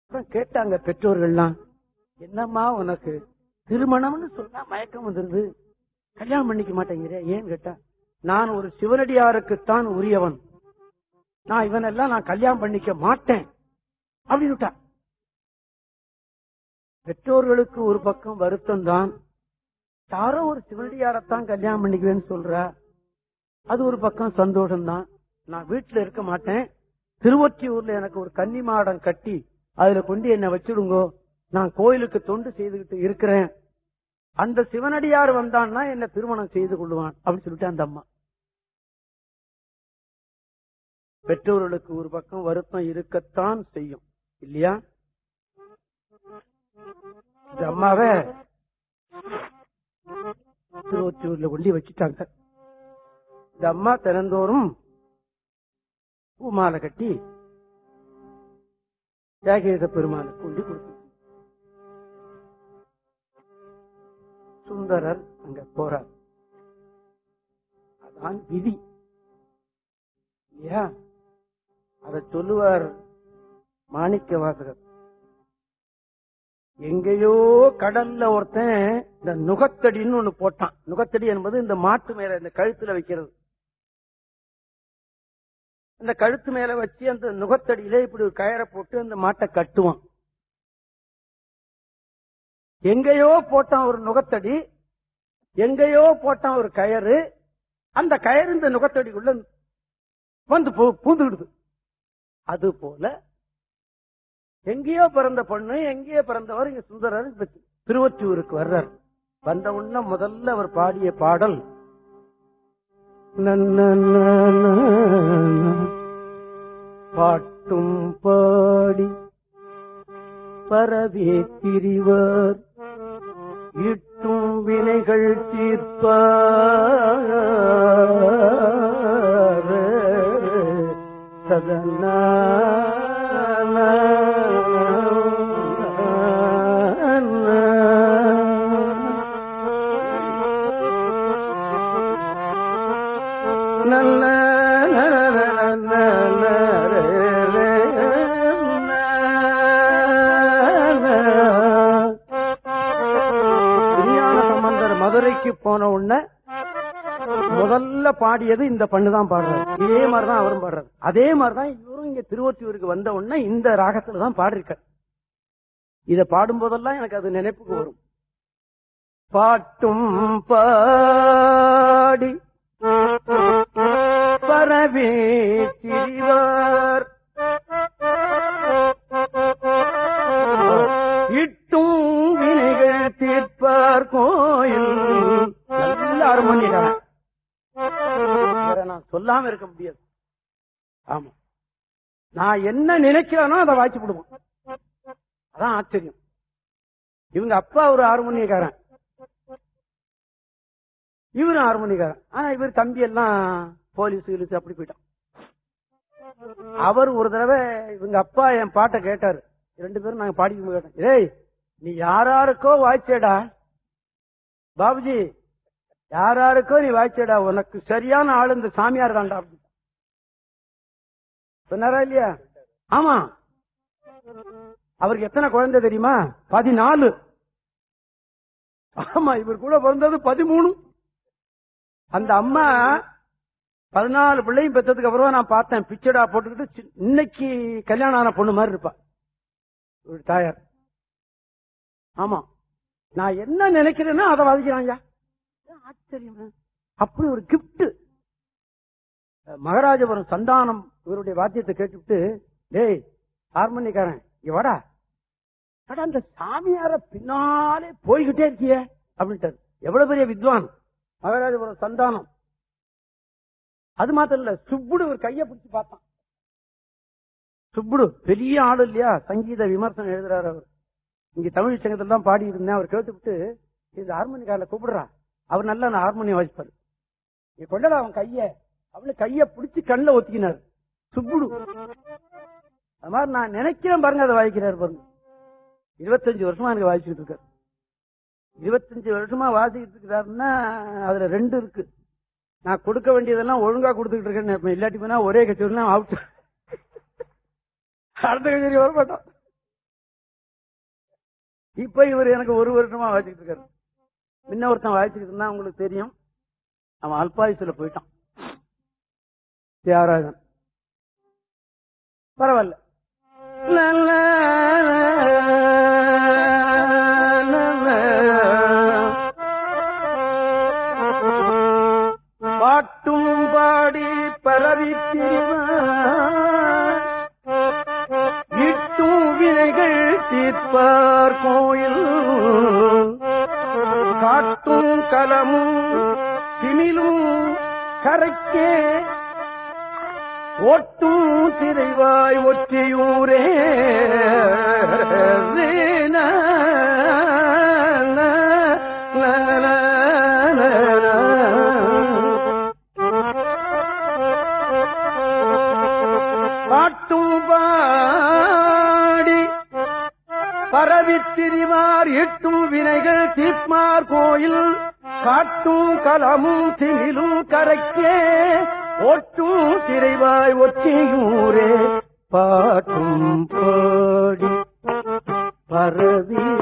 அப்புறம் கேட்டாங்க பெற்றோர்கள்லாம் என்னம்மா உனக்கு திருமணம்னு சொன்னா மயக்கம் வந்துருது? கல்யாணம் பண்ணிக்க மாட்டேங்கிற? ஏன் கேட்டா நான் ஒரு சிவனடியாருக்குத்தான் உரியவன். நான் இவனெல்லாம் நான் கல்யாணம் பண்ணிக்க மாட்டேன். அப்படின்னு விட்டான் பெற்றோர்களுக்கு ஒரு பக்கம் வருத்தம் தான் யாரோ ஒரு சிவனடியாரத்தான் கல்யாணம் பண்ணிக்குவேன்னு சொல்ற அது ஒரு பக்கம் சந்தோஷம் தான் நான் வீட்டுல இருக்க மாட்டேன். திருவொற்றியூர்ல எனக்கு ஒரு கன்னி மாடம் கட்டி அதுல கொண்டு என்ன வச்சிடுங்கோ. நான் கோயிலுக்கு தொண்டு செய்துகிட்டு இருக்கிறேன். அந்த சிவனடியார் வந்தான்னா என்ன திருமணம் செய்து கொள்வான் அப்படின்னு சொல்லிட்டு அந்த அம்மா. பெற்றோர்களுக்கு ஒரு பக்கம் வருத்தம் இருக்கத்தான் செய்யும். இல்லையா? இந்த அம்மாவை திருவொற்றியூர்ல கொண்டு வச்சுட்டாங்க. இந்த அம்மா தினந்தோறும் பூமாலை கட்டி தியாகேத பெருமானுக்கு கொண்டு சுந்தரர் அங்க போறார். அதான் விதி. இல்லையா அத சொல்லுவார் மாணிக்க வாசகர். எங்கேயோ கடல்ல ஒருத்தன் இந்த நுகத்தடின்னு ஒண்ணு போட்டான். நுகத்தடி என்பது இந்த மாட்டு மேல இந்த கழுத்துல வைக்கிறது. அந்த கழுத்து மேல வச்சு அந்த நுகத்தடியில இப்படி கயரை போட்டு அந்த மாட்டை கட்டுவான். எங்கேயோ போட்டான் ஒரு நுகத்தடி எங்கேயோ போட்டான் ஒரு கயறு அந்த கயறு இந்த நுகத்தடிக்குள்ள வந்து பூந்துடுது. அது போல எங்கேயோ பிறந்த பொண்ணு எங்கேயோ பிறந்தவர் இங்க சுந்தரர் இப்ப திருவொற்றியூருக்கு வர்றார். வந்த உடனே முதல்ல அவர் பாடிய பாடல் பாட்டும் பாடி பரவே திரிவர் இட்டும் வினைகள் தீர்ப்பார். சதனா வேலைக்கு போன உடனே முதல்ல பாடியது இந்த பண்ணு தான் பாடுறது. இதே மாதிரிதான் அவரும் பாடுறது. அதே மாதிரிதான் இவரும் இங்க திருவொற்றியூருக்கு வந்த உடனே இந்த ராகத்துல தான் பாடிருக்கார் இத பாடும்போதெல்லாம் எனக்கு அது நினைப்புக்கு வரும். பாட்டும் பாடி பரவே திரிவார். தீர்ப்பார் கோயில். எல்லாரும் நான் சொல்லாம இருக்க முடியாது. ஆமா. நான் என்ன நினைக்கிறேனோ அதை வாய்ச்சி விடுவோம் அதான் ஆச்சரியம். இவங்க அப்பா ஒரு ஹார்மோனியக்காரன் இவரும் ஹார்மோனியக்காரன் ஆனா இவர் தம்பி எல்லாம் போலீஸ் அப்படி போயிட்டான். அவர் ஒரு தடவை இவங்க அப்பா என் பாட்டை கேட்டாரு. ரெண்டு பேரும் நாங்க பாடிக்கும் கேட்டோம். ஏய் நீ யாராருக்கோ வாய்ச்சடா. பாபுஜி யாராருக்கோ நீ வாய்ச்சடா. உனக்கு சரியான ஆளு இந்த சாமியார் தான்டா சொன்னாரா இல்லையா? ஆமா. அவருக்கு எத்தனை குழந்தை தெரியுமா? பதினாலு. ஆமா இவர் கூட பிறந்தது பதிமூணு. அந்த அம்மா பதினாலு பிள்ளையும் பெற்றதுக்கு அப்புறமா நான் பார்த்தேன். பிச்சடா போட்டுக்கிட்டு இன்னைக்கு கல்யாணம் ஆன பொண்ணு மாதிரி இருப்பா. தாயார். ஆமா. நான் என்ன நினைக்கிறேனோ அதை வதைக்கிறாங்க. ஆச்சரியம்? அப்படி ஒரு கிஃப்ட் மகாராஜபுரம் சந்தானம் இவருடைய வாத்தியத்தை கேட்டுவிட்டு டேய் ஹார்மோனிக்காரன் இங்க வாடா. அட அந்த சாமியார பின்னாலே போய்கிட்டே இருக்கியே அப்படின்ட்டாரு. எவ்வளவு பெரிய வித்வான். மகாராஜபுரம் சந்தானம். அது மாத்திரம் இல்ல சுப்புடு ஒரு கைய பிடிச்சு பார்த்தான். சுப்புடு பெரிய ஆளு இல்லையா? சங்கீத விமர்சனம் எழுதுறாரு அவர். இங்க தமிழ் சங்கத்தில் தான் பாடி இருந்தேன் அவர் கேட்டுவிட்டு இது ஹார்மோனிக்காரில் கூப்பிடுறா. அவர் நல்லா அந்த ஹார்மோனியம் வாசிப்பாரு. நீ கொண்டடா அவன் கைய. அவளை கைய பிடிச்சி கண்ணில் ஒத்திக்கினார். சுப்புடு. அது மாதிரி நான் நினைக்கிறேன் பாருங்க அதை வாசிக்கிறாரு பாருங்க. இருபத்தஞ்சு வருஷமா எனக்கு வாசிச்சுட்டு இருக்காரு. இருபத்தஞ்சு வருஷமா வாசிக்கிட்டு இருக்கிறாருன்னா அதுல ரெண்டு இருக்கு. நான் கொடுக்க வேண்டியதெல்லாம் ஒழுங்கா கொடுத்துக்கிட்டு இருக்கேன் இல்லாட்டி போனா ஒரே கச்சேரி அவுட் அடுத்த கச்சேரி வர மாட்டோம் இப்ப இவர் எனக்கு ஒரு வருஷமா வாசிக்கிட்டு இருக்காரு. முன்ன ஒருத்தன் வாய்ச்சிட்டு இருந்தா உங்களுக்கு தெரியும். அவன் அல்பாயுசுல போயிட்டான். தியாகராஜன். பரவாயில்ல. பாட்டும் பாடி பரவி இட்டும் தீர்ப்பார் கோயில். காட்டும் கலமும் திமிலும் கரைக்கே. ஒட்டும் திரைவாய் ஒற்றியூரே. திரிவார் வினைகள் தீப்மார் கோயில். காட்டும் கலமும் திமிலும் கரைக்கே. ஒட்டும் திரைவாய் ஒற்றியூரே. பாட்டும் பாடி பரவி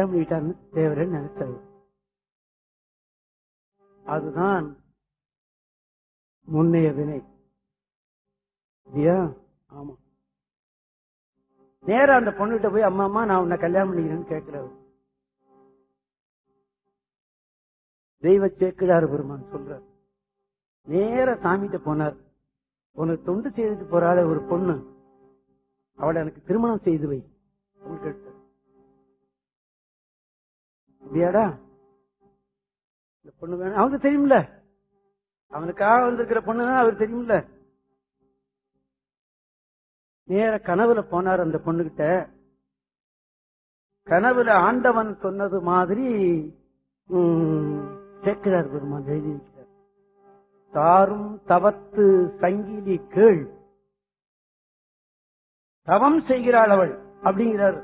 கல்யாணம் பண்ணிட்டாருன்னு தேவரன்னு நினைச்சாரு அதுதான் முன்னைய வினை. இல்லையா? ஆமா. நேரம் அந்த பொண்ணுகிட்ட போய் அம்மா அம்மா நான் உன்னை கல்யாணம் பண்ணிக்கிறேன்னு கேட்கிறவர் தெய்வ சேக்கிடார் பெருமான் சொல்றார். நேர சாமிகிட்ட போனார். உனக்கு தொண்டு செய்துட்டு போறாள ஒரு பொண்ணு அவளை எனக்கு திருமணம் செய்து வை. அப்படின்னு அப்படியாடா? இந்த பொண்ணு வேணும். அவனுக்கு தெரியும்ல. அவனுக்காக வந்திருக்கிற பொண்ணு அவருக்கு தெரியும்ல. நேர கனவுல போனார் அந்த பொண்ணுகிட்ட. கனவுல ஆண்டவன் சொன்னது மாதிரி கேட்கிறார் பெருமான் எழுதி வைக்கிறார் தாரும் தவத்து சங்கிலி கேள். தவம் செய்கிறாள் அவள் அப்படிங்கிறார்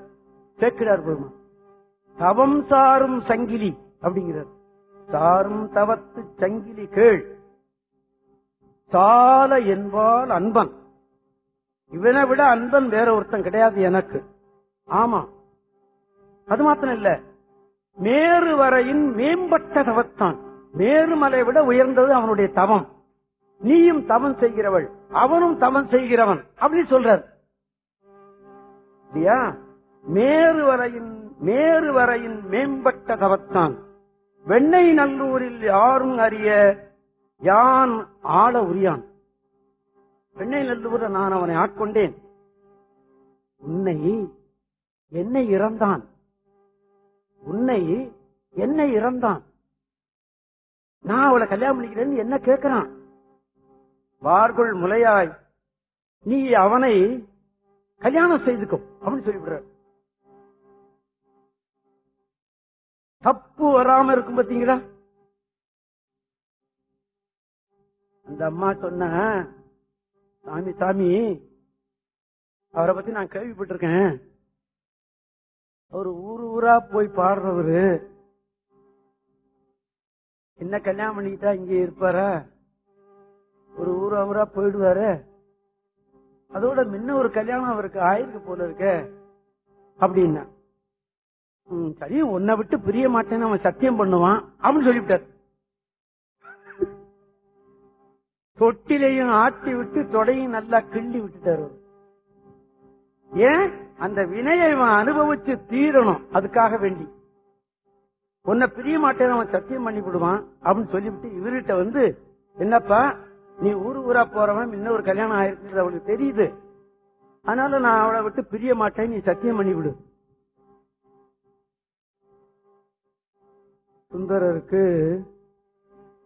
கேட்கிறார் பெருமான் தவம் சாரும் சங்கிலி அப்படிங்கிறார். சாரும் தவத்து சங்கிலி கேள். சால என்பால் அன்பன். இவனை விட அன்பன் வேற ஒருத்தன் கிடையாது எனக்கு. ஆமா. அது மாத்திரம் இல்ல மேறு வரையின் மேம்பட்ட தவத்தான். மேருமலை விட உயர்ந்தது அவனுடைய தவம். நீயும் தவம் செய்கிறவள். அவனும் தவம் செய்கிறவன். அப்படி சொல்றார். இல்லையா? மேரு வரையின் வரையின் மேம்பட்ட தவத்தான். வெண்ணை நல்லூரில் யாரும் அறிய யான் ஆள உரியான். வெண்ணை நல்லூர நான் அவனை ஆட்கொண்டேன். உன்னை என்னை இறந்தான். உன்னை என்னை இறந்தான். நான் அவளை கல்யாணம் பண்ணிக்கிறேன்னு என்ன கேட்கிறான்? வார்கொள் முலையாய் நீ அவனை கல்யாணம் செய்துக்கும் அப்படின்னு சொல்லிவிடுற தப்பு வராம இருக்கும் பாத்தீங்களா? அந்த அம்மா சொன்ன சாமி சாமி அவரை பத்தி நான் கேள்விப்பட்டிருக்கேன். அவர் ஊரு ஊரா போய் பாடுறவரு. என்ன கல்யாணம் பண்ணிக்கிட்டா இங்க இருப்பாரா? ஒரு ஊரா ஊரா போயிடுவாரு. அதோட முன்ன ஒரு கல்யாணம் அவருக்கு ஆயிருக்கு போல இருக்க. அப்படின்னா சரி உன்னை விட்டு பிரிய மாட்டேன்னு அவன் சத்தியம் பண்ணுவான் அப்படின்னு சொல்லிவிட்டார். தொட்டிலையும் ஆட்டி விட்டு தொடையும் நல்லா கிள்ளி விட்டுட்டாரு ஏன்? அந்த வினையை அவன் அனுபவிச்சு தீரணும் அதுக்காக வேண்டி. உன்னை பிரிய மாட்டேன்னு அவன் சத்தியம் பண்ணி விடுவான் அப்படின்னு சொல்லிவிட்டு இவர்கிட்ட வந்து என்னப்பா நீ ஊரு ஊரா போறவன் இன்னொரு கல்யாணம் ஆயிருக்குது அவளுக்கு தெரியுது. அதனால நான் அவளை விட்டு பிரிய மாட்டேன் நீ சத்தியம் பண்ணி விடு. சுந்தரருக்கு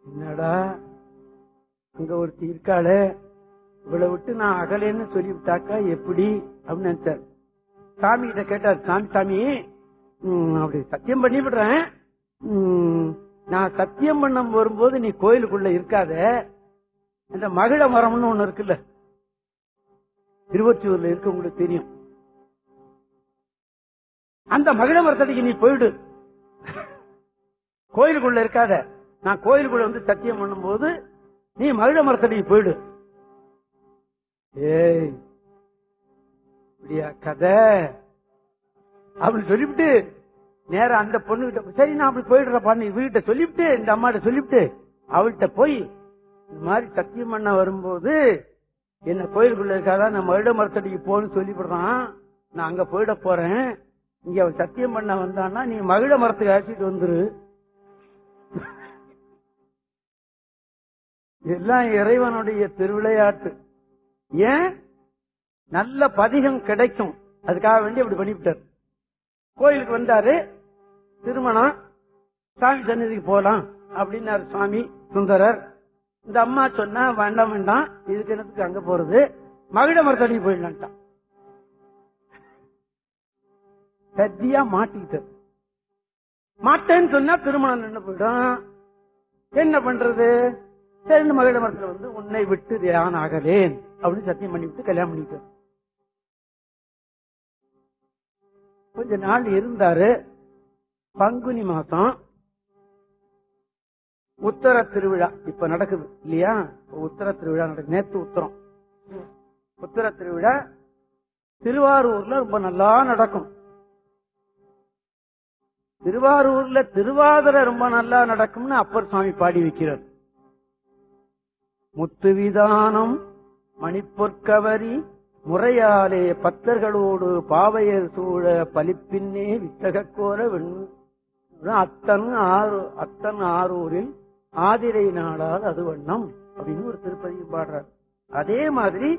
என்னடா அங்க ஒருத்தி இருக்காளே இவளை விட்டு நான் அகலேன்னு சொல்லிவிட்டாக்கா எப்படி? அப்படின்னு நினைச்சார். சாமி கிட்ட கேட்டார் சாமி சாமி அப்படி சத்தியம் பண்ணி விடுறேன். நான் சத்தியம் பண்ண வரும்போது நீ கோயிலுக்குள்ள இருக்காத. இந்த மகிழ மரம்னு ஒண்ணு இருக்குல்ல திருவொற்றியூர்ல இருக்கு உங்களுக்கு தெரியும். அந்த மகிழ மரத்தடிக்கு நீ போயிடு. கோயிலுக்குள்ள இருக்காத. நான் கோயிலுக்குள்ள வந்து சத்தியம் பண்ணும்போது நீ மகிழ மரத்தடிக்கு போயிடு. ஏய் இப்படியா கதை? அப்படின்னு சொல்லிவிட்டு நேரம் அந்த பொண்ணு கிட்ட சரி நான் அப்படி போயிடுறப்பா நீ வீட்டை சொல்லிவிட்டு இந்த அம்மாட்ட சொல்லிவிட்டு அவள்கிட்ட போய் இந்த மாதிரி சத்தியம் பண்ண வரும்போது என்ன கோயிலுக்குள்ள இருக்காதா நான் மருட மரத்தடிக்கு போன்னு சொல்லிவிடுறான். நான் அங்க போயிட போறேன். இங்க அவன் சத்தியம் பண்ண வந்தான்னா நீ மகிழ மரத்துக்கு அழைச்சிட்டு வந்துரு. எல்லாம் இறைவனுடைய திருவிளையாட்டு. ஏன்? நல்ல பதிகம் கிடைக்கும். அதுக்காக வேண்டி அப்படி பண்ணிவிட்டார். கோயிலுக்கு வந்தாரு. திருமணம். சாமி சன்னதிக்கு போலாம் அப்படின்னாரு சுவாமி சுந்தரர். இந்த அம்மா சொன்னா வேண்டாம் வேண்டாம். இதுக்கு என்னத்துக்கு அங்க போறது? மகிழ மரத்தடி போயிடலான்ட்டான். சத்தியா மாட்டிக்கிட்டார். மாட்டேன்னு சொன்னா திருமணம் நின்று போயிடும். என்ன பண்றது? சரி மகளிட மரத்துல வந்து உன்னை விட்டு தியான் ஆகலேன் அப்படின்னு சத்தியம் பண்ணி விட்டு கல்யாணம் பண்ணிட்டார் கொஞ்ச நாள் இருந்தாரு. பங்குனி மாசம் உத்தர திருவிழா இப்ப நடக்குது இல்லையா? உத்தர திருவிழா நடக்குது. நேத்து உத்தரம். உத்தர திருவிழா திருவாரூர்ல ரொம்ப நல்லா நடக்கும். திருவாரூர்ல திருவாதிரை ரொம்ப நல்லா நடக்கும்னு அப்பர் சுவாமி பாடி வைக்கிறார். முத்துவிதானம் மணிப்பொற்கவரி முறையாலே பத்தர்களோடு பாவையர் சூழ பலிப்பின்னே வித்தக கோர வெண் அத்தன் ஆறு அத்தன் ஆரூரில் ஆதிரை நாடால் அது வண்ணம் அப்படின்னு ஒரு திருப்பதியும் பாடுறார். அதே மாதிரி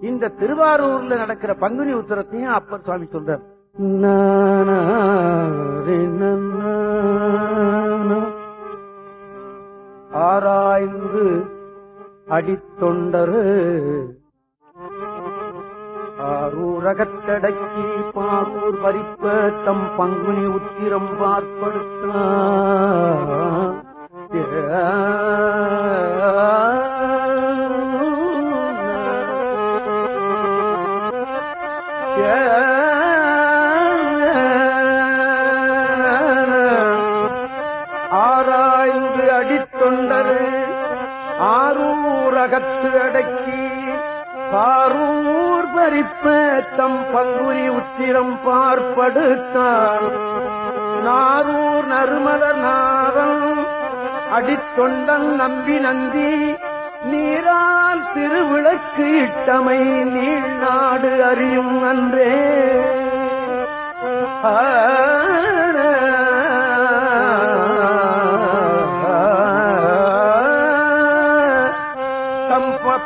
இந்த திருவாரூர்ல நடக்கிற பங்குனி உத்தரத்தையும் அப்பர் சுவாமி சொல்றார். ஆராய்ந்து அடித்தொண்டரு. ஆரூரகத்தடக்கி பாரூர் பறிப்ப தம் பங்குனி உத்திரம் பார்ப்படுத்த. ஆரூரகத்து அடக்கி பாரூர் பறிப்ப தம் பங்குரி உத்திரம் பார்ப்படுத்தார். நாரூர் நறுமலர் நாதம் அடித்தொண்டன் நம்பி நந்தி நீரால் திருவிளக்கு இட்டமை நீழ்நாடு அறியும் அன்றே. தம்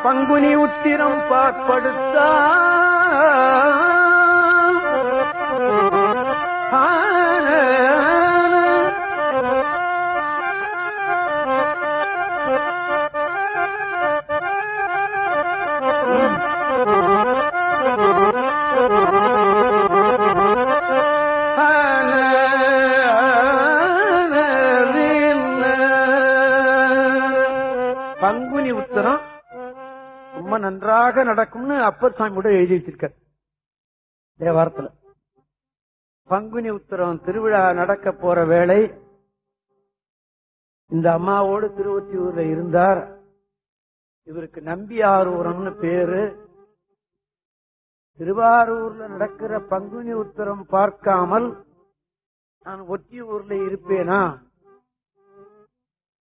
பங்குனி உத்திரம் பாற்படுத்த ரொம்ப நன்றாக நடக்கும்னு அப்பர் சாமி கூட எழுதி வச்சிருக்கார். தேவாரத்துல. பங்குனி உத்தரம் திருவிழா நடக்க போற வேலை இந்த அம்மாவோடு திருவொற்றியூர்ல இருந்தார். இவருக்கு நம்பியாரூரம்னு பேரு. திருவாரூர்ல நடக்கிற பங்குனி உத்தரம் பார்க்காமல் நான் ஒற்றியூர்ல இருப்பேனா?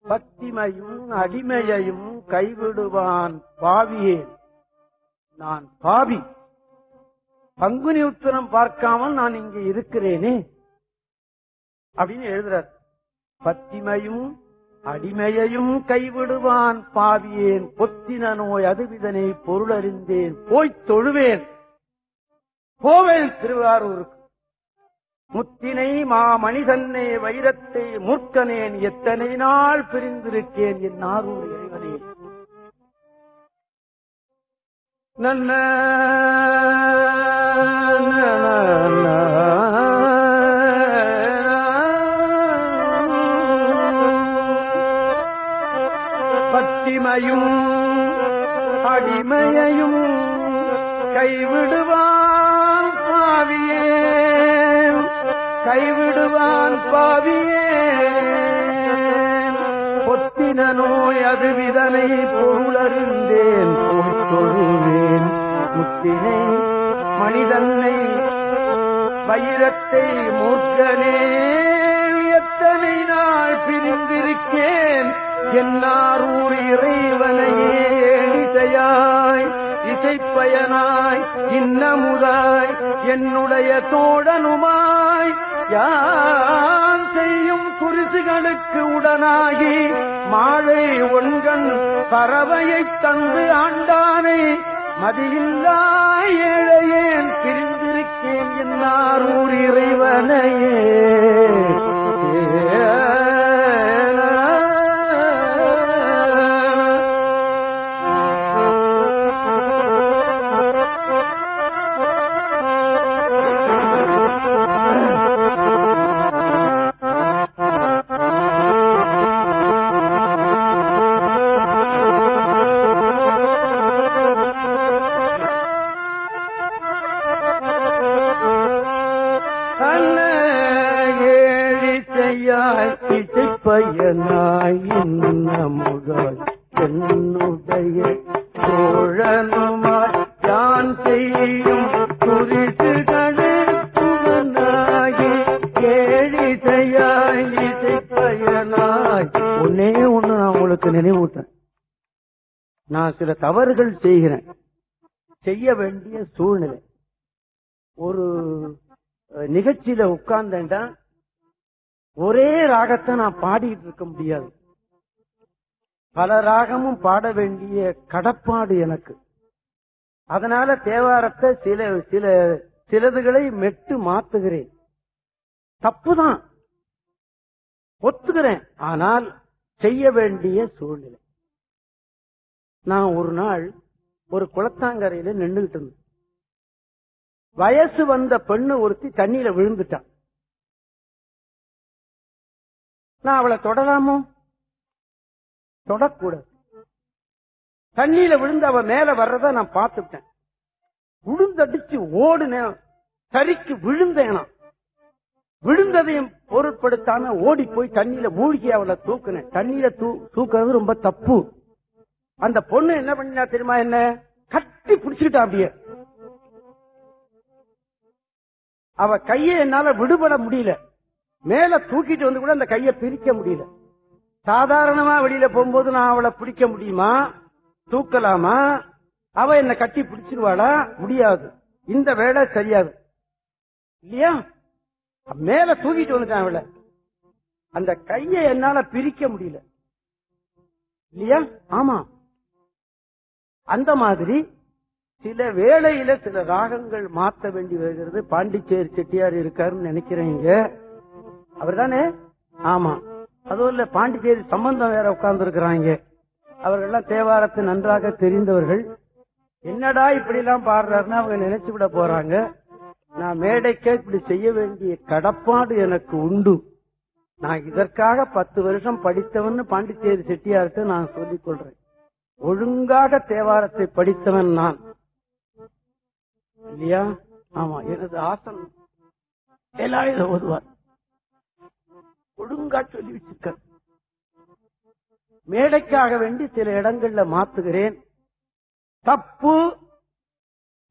பக்திமையும் அடிமையையும் கைவிடுவான் பாவியே நான் பாவி. பங்குனி உத்தரம் பார்க்காமல் நான் இங்க இருக்கிறேனே. அப்படின்னு எழுதுறார். பத்திமையும் அடிமையையும் கைவிடுவான் பாவியேன். பொத்தின நோய் அதுவிதனை பொருளறிந்தேன். போய்த் தொழுவேன். போவேன் திருவாரூருக்கு முத்தினை மாமணி தன்னே வைரத்தை மூர்க்கனேன் எத்தனை நாள் பிரிந்திருக்கேன் என் ஆரூர் இறைவனே. நன்ன பத்திமையும் அடிமையையும் கைவிடுவான். கைவிடுவான் பாவியே. பொத்தின நோய் அது விதனை பொருளறிந்தேன் போய்த் தொழுவேன். முத்தினை மனிதன்னை வைரத்தை மூர்க்கனே. எத்தனை நாள் பிரிந்திருக்கேன். என்னாரூர் இறைவனையே. இசையாய் இசைப்பயனாய் இன்னமுதாய் என்னுடைய தோடனுமாய். யான் செய்யும் குரிசுகளுக்கு உடனாகி மாழை ஒன்கண் பறவையைத் தந்து ஆண்டானை மதியில்லா ஏழையேன் பிரிந்திருக்கேன் என்னாரூர் இறைவனையே. இசைப்பயனாய் இன்னமுதாய் என்னுடைய தோழனுமாய் யான் செய்யும் குறிசுகளுக்குடனாகி ஏழிசையாய் பயனாய் உன்னே ஒண்ணு நான் உங்களுக்கு நினைவூட்டேன் நான் சில தவறுகள் செய்கிறேன். செய்ய வேண்டிய சூழ்நிலை. ஒரு நிகழ்ச்சியில உட்கார்ந்தேன்டா ஒரே ராகத்தை நான் பாடிட்டு இருக்க முடியாது. பல ராகமும் பாட வேண்டிய கடப்பாடு எனக்கு. அதனால தேவாரத்தை சில சில சிலதுகளை மெட்டு மாத்துகிறேன். தப்புதான். ஒத்துக்கிறேன். ஆனால் செய்ய வேண்டிய சூழ்நிலை. நான் ஒரு நாள் ஒரு குளத்தாங்கரையில நின்றுகிட்டு இருந்தேன். வயசு வந்த பெண்ணு ஒருத்தி தண்ணியில விழுந்துட்டான் நான் அவளை தொடலாமோ? தொடக்கூடாது. தண்ணியில விழுந்து அவ மேல வர்றத நான் பார்த்துட்டேன் விழுந்தடிச்சு ஓடுனேன் சரிக்கு விழுந்தேனா? விழுந்ததையும் பொருட்படுத்தாம ஓடி போய் தண்ணியில மூழ்கி அவளை தூக்குனேன். தண்ணியில தூ- தூக்குறது ரொம்ப தப்பு. அந்த பொண்ணு என்ன பண்ணினா தெரியுமா என்ன? கட்டி பிடிச்சுக்கிட்டா அப்படியே. அவ கையை என்னால விடுபட முடியல. மேல தூக்கிட்டு வந்து கூட அந்த கையை பிரிக்க முடியல. சாதாரணமா வெளியில போகும்போது நான் அவளை பிடிக்க முடியுமா? தூக்கலாமா? அவ என்ன கட்டி பிடிச்சிருவாளா? முடியாது. இந்த வேலை சரியாது. இல்லையா? மேல தூக்கிட்டு வந்துட்டான் அவளை. அந்த கையை என்னால பிரிக்க முடியல. இல்லையா? ஆமா. அந்த மாதிரி சில வேளையில சில ராகங்கள் மாத்த வேண்டி வருகிறது. பாண்டிச்சேரி செட்டியார் இருக்காருன்னு நினைக்கிறேன் அவர் அவர்தானே? ஆமா. அதுவும் இல்ல பாண்டிச்சேரி சம்பந்தம் வேற உட்கார்ந்து இருக்கிறாங்க அவர்கள்லாம் தேவாரத்தை நன்றாக தெரிந்தவர்கள். என்னடா இப்படி எல்லாம் பாடுறாருன்னு அவங்க நினைச்சு விட போறாங்க. நான் மேடைக்கே இப்படி செய்ய வேண்டிய கடப்பாடு எனக்கு உண்டு. நான் இதற்காக பத்து வருஷம் படித்தவன் பாண்டிச்சேரி செட்டியார்கிட்ட நான் சொல்லிக் கொள்றேன். ஒழுங்காக தேவாரத்தை படித்தவன் நான். இல்லையா? ஆமா எனது ஆசன் எல்லாரும் இதை ஓதுவார். ஒழுங்கா சொல்லி வச்சிருக்க மேடைக்காக வேண்டி சில இடங்கள்ல மாத்துகிறேன். தப்பு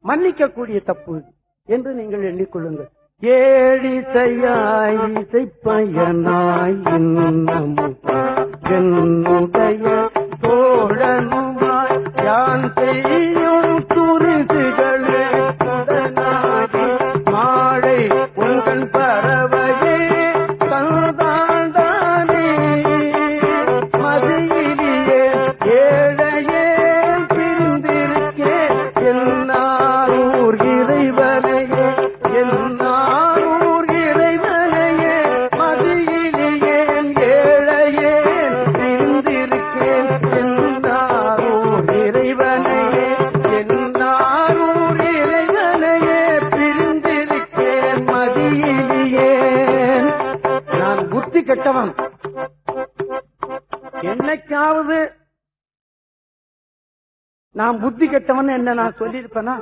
மன்னிக்கக்கூடிய தப்பு என்று நீங்கள் எண்ணிக்கொள்ளுங்கள். ஏழிசையாய் இசைப்பயனாய் என்னுடைய தோழனுமாய் யான் செய்யும் என்னைக்காவது நான் புத்தி கெட்டவன் என்ன நான் சொல்லியிருப்பேனா?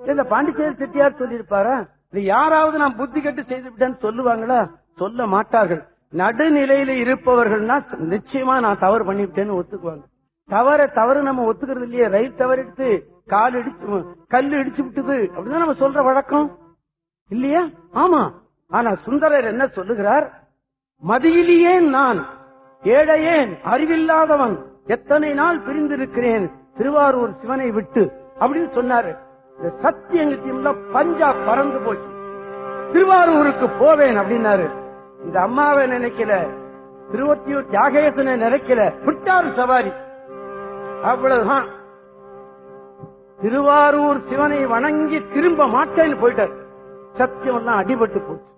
இல்ல பாண்டிச்சேரி செட்டியார் சொல்லியிருப்பாரா? இல்ல யாராவது நான் புத்தி கெட்டு செய்து விட்டேன்னு சொல்லுவாங்களா? சொல்ல மாட்டார்கள். நடுநிலையில இருப்பவர்கள்னா நிச்சயமா நான் தவறு பண்ணிவிட்டேன்னு ஒத்துக்குவாங்க. தவற தவறு நம்ம ஒத்துக்கிறது இல்லையே. ரயில் தவறிடுத்து கால் இடிச்சு கல் இடிச்சு விட்டுது. அப்படிதான் நம்ம சொல்ற வழக்கம். இல்லையா? ஆமா. ஆனா சுந்தரர் என்ன சொல்லுகிறார்? மதியிலேயே நான் ஏழையேன் அறிவில்லாதவன் எத்தனை நாள் பிரிந்திருக்கிறேன் திருவாரூர் சிவனை விட்டு அப்படின்னு சொன்னாரு. இந்த சத்தியங்கத்தியம் பஞ்சா பறந்து போச்சு. திருவாரூருக்கு போவேன் அப்படின்னாரு. இந்த அம்மாவை நினைக்கல திருவத்தியூர் தியாகேசனை நினைக்கல விட்டாரு சவாரி. அவ்வளவுதான். திருவாரூர் சிவனை வணங்கி திரும்ப மாட்டேன்னு போயிட்டார். சத்தியம் எல்லாம் அடிபட்டு போச்சு.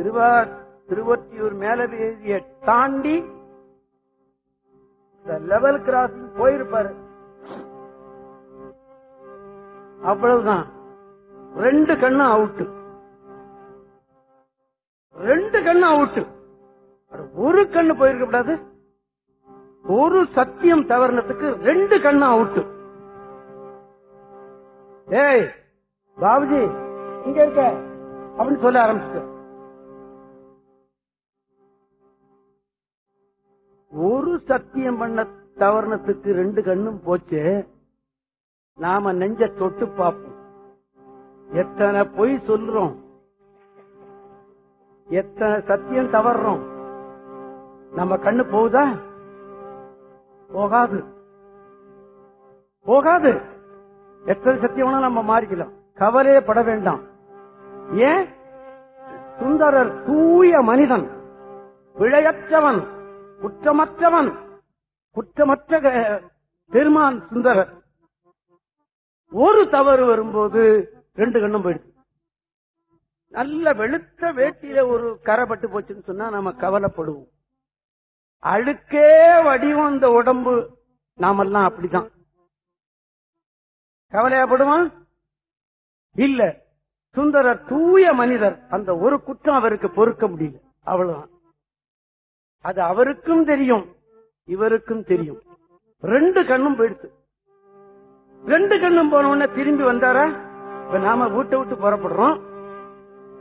திருவா திருவொற்றியூர் மேலவேதியை தாண்டி லெவல் கிராஸ் போயிருப்பாரு. அவ்வளவுதான். ரெண்டு கண்ணும் அவுட்டு ரெண்டு கண்ணும் அவுட்டு ஒரு கண்ணு போயிருக்க கூடாது. ஒரு சத்தியம் தவறுனதுக்கு ரெண்டு கண்ணும் அவுட்டு ஏய் பாபுஜி இங்க இருக்க. அப்படின்னு சொல்ல ஆரம்பிச்சு ஒரு சத்தியம் பண்ண தவறுனத்துக்கு ரெண்டு கண்ணும் போச்சு. நாம நெஞ்ச தொட்டு பார்ப்போம். எத்தனை பொய் சொல்றோம். எத்தனை சத்தியம் தவறுறோம் நம்ம கண்ணு போகுதா? போகாது. போகாது. எத்தனை சத்தியம் நம்ம மாறிக்கலாம். கவலையே பட வேண்டாம். ஏன்? சுந்தரர் தூய மனிதன். பிழையற்றவன் குற்றமற்றவன் குற்றமற்ற க- பெருமான் சுந்தரர். ஒரு தவறு வரும்போது ரெண்டு கண்ணும் போயிடுது. நல்ல வெளுத்த வேட்டியில ஒரு கரை பட்டு போச்சுன்னு சொன்னா நம்ம கவலைப்படுவோம். அழுக்கே வடிவம் இந்த உடம்பு. நாமெல்லாம் அப்படிதான். கவலையாப்படுவான் இல்ல. சுந்தரர் தூய மனிதர். அந்த ஒரு குற்றம் அவருக்கு பொறுக்க முடியல. அவ்வளவுதான். அது அவருக்கும் தெரியும் இவருக்கும் தெரியும். ரெண்டு கண்ணும் போயிடுச்சு ரெண்டு கண்ணும் போன உடனே திரும்பி வந்தாரா? இப்ப நாம வீட்டை விட்டு புறப்படுறோம்.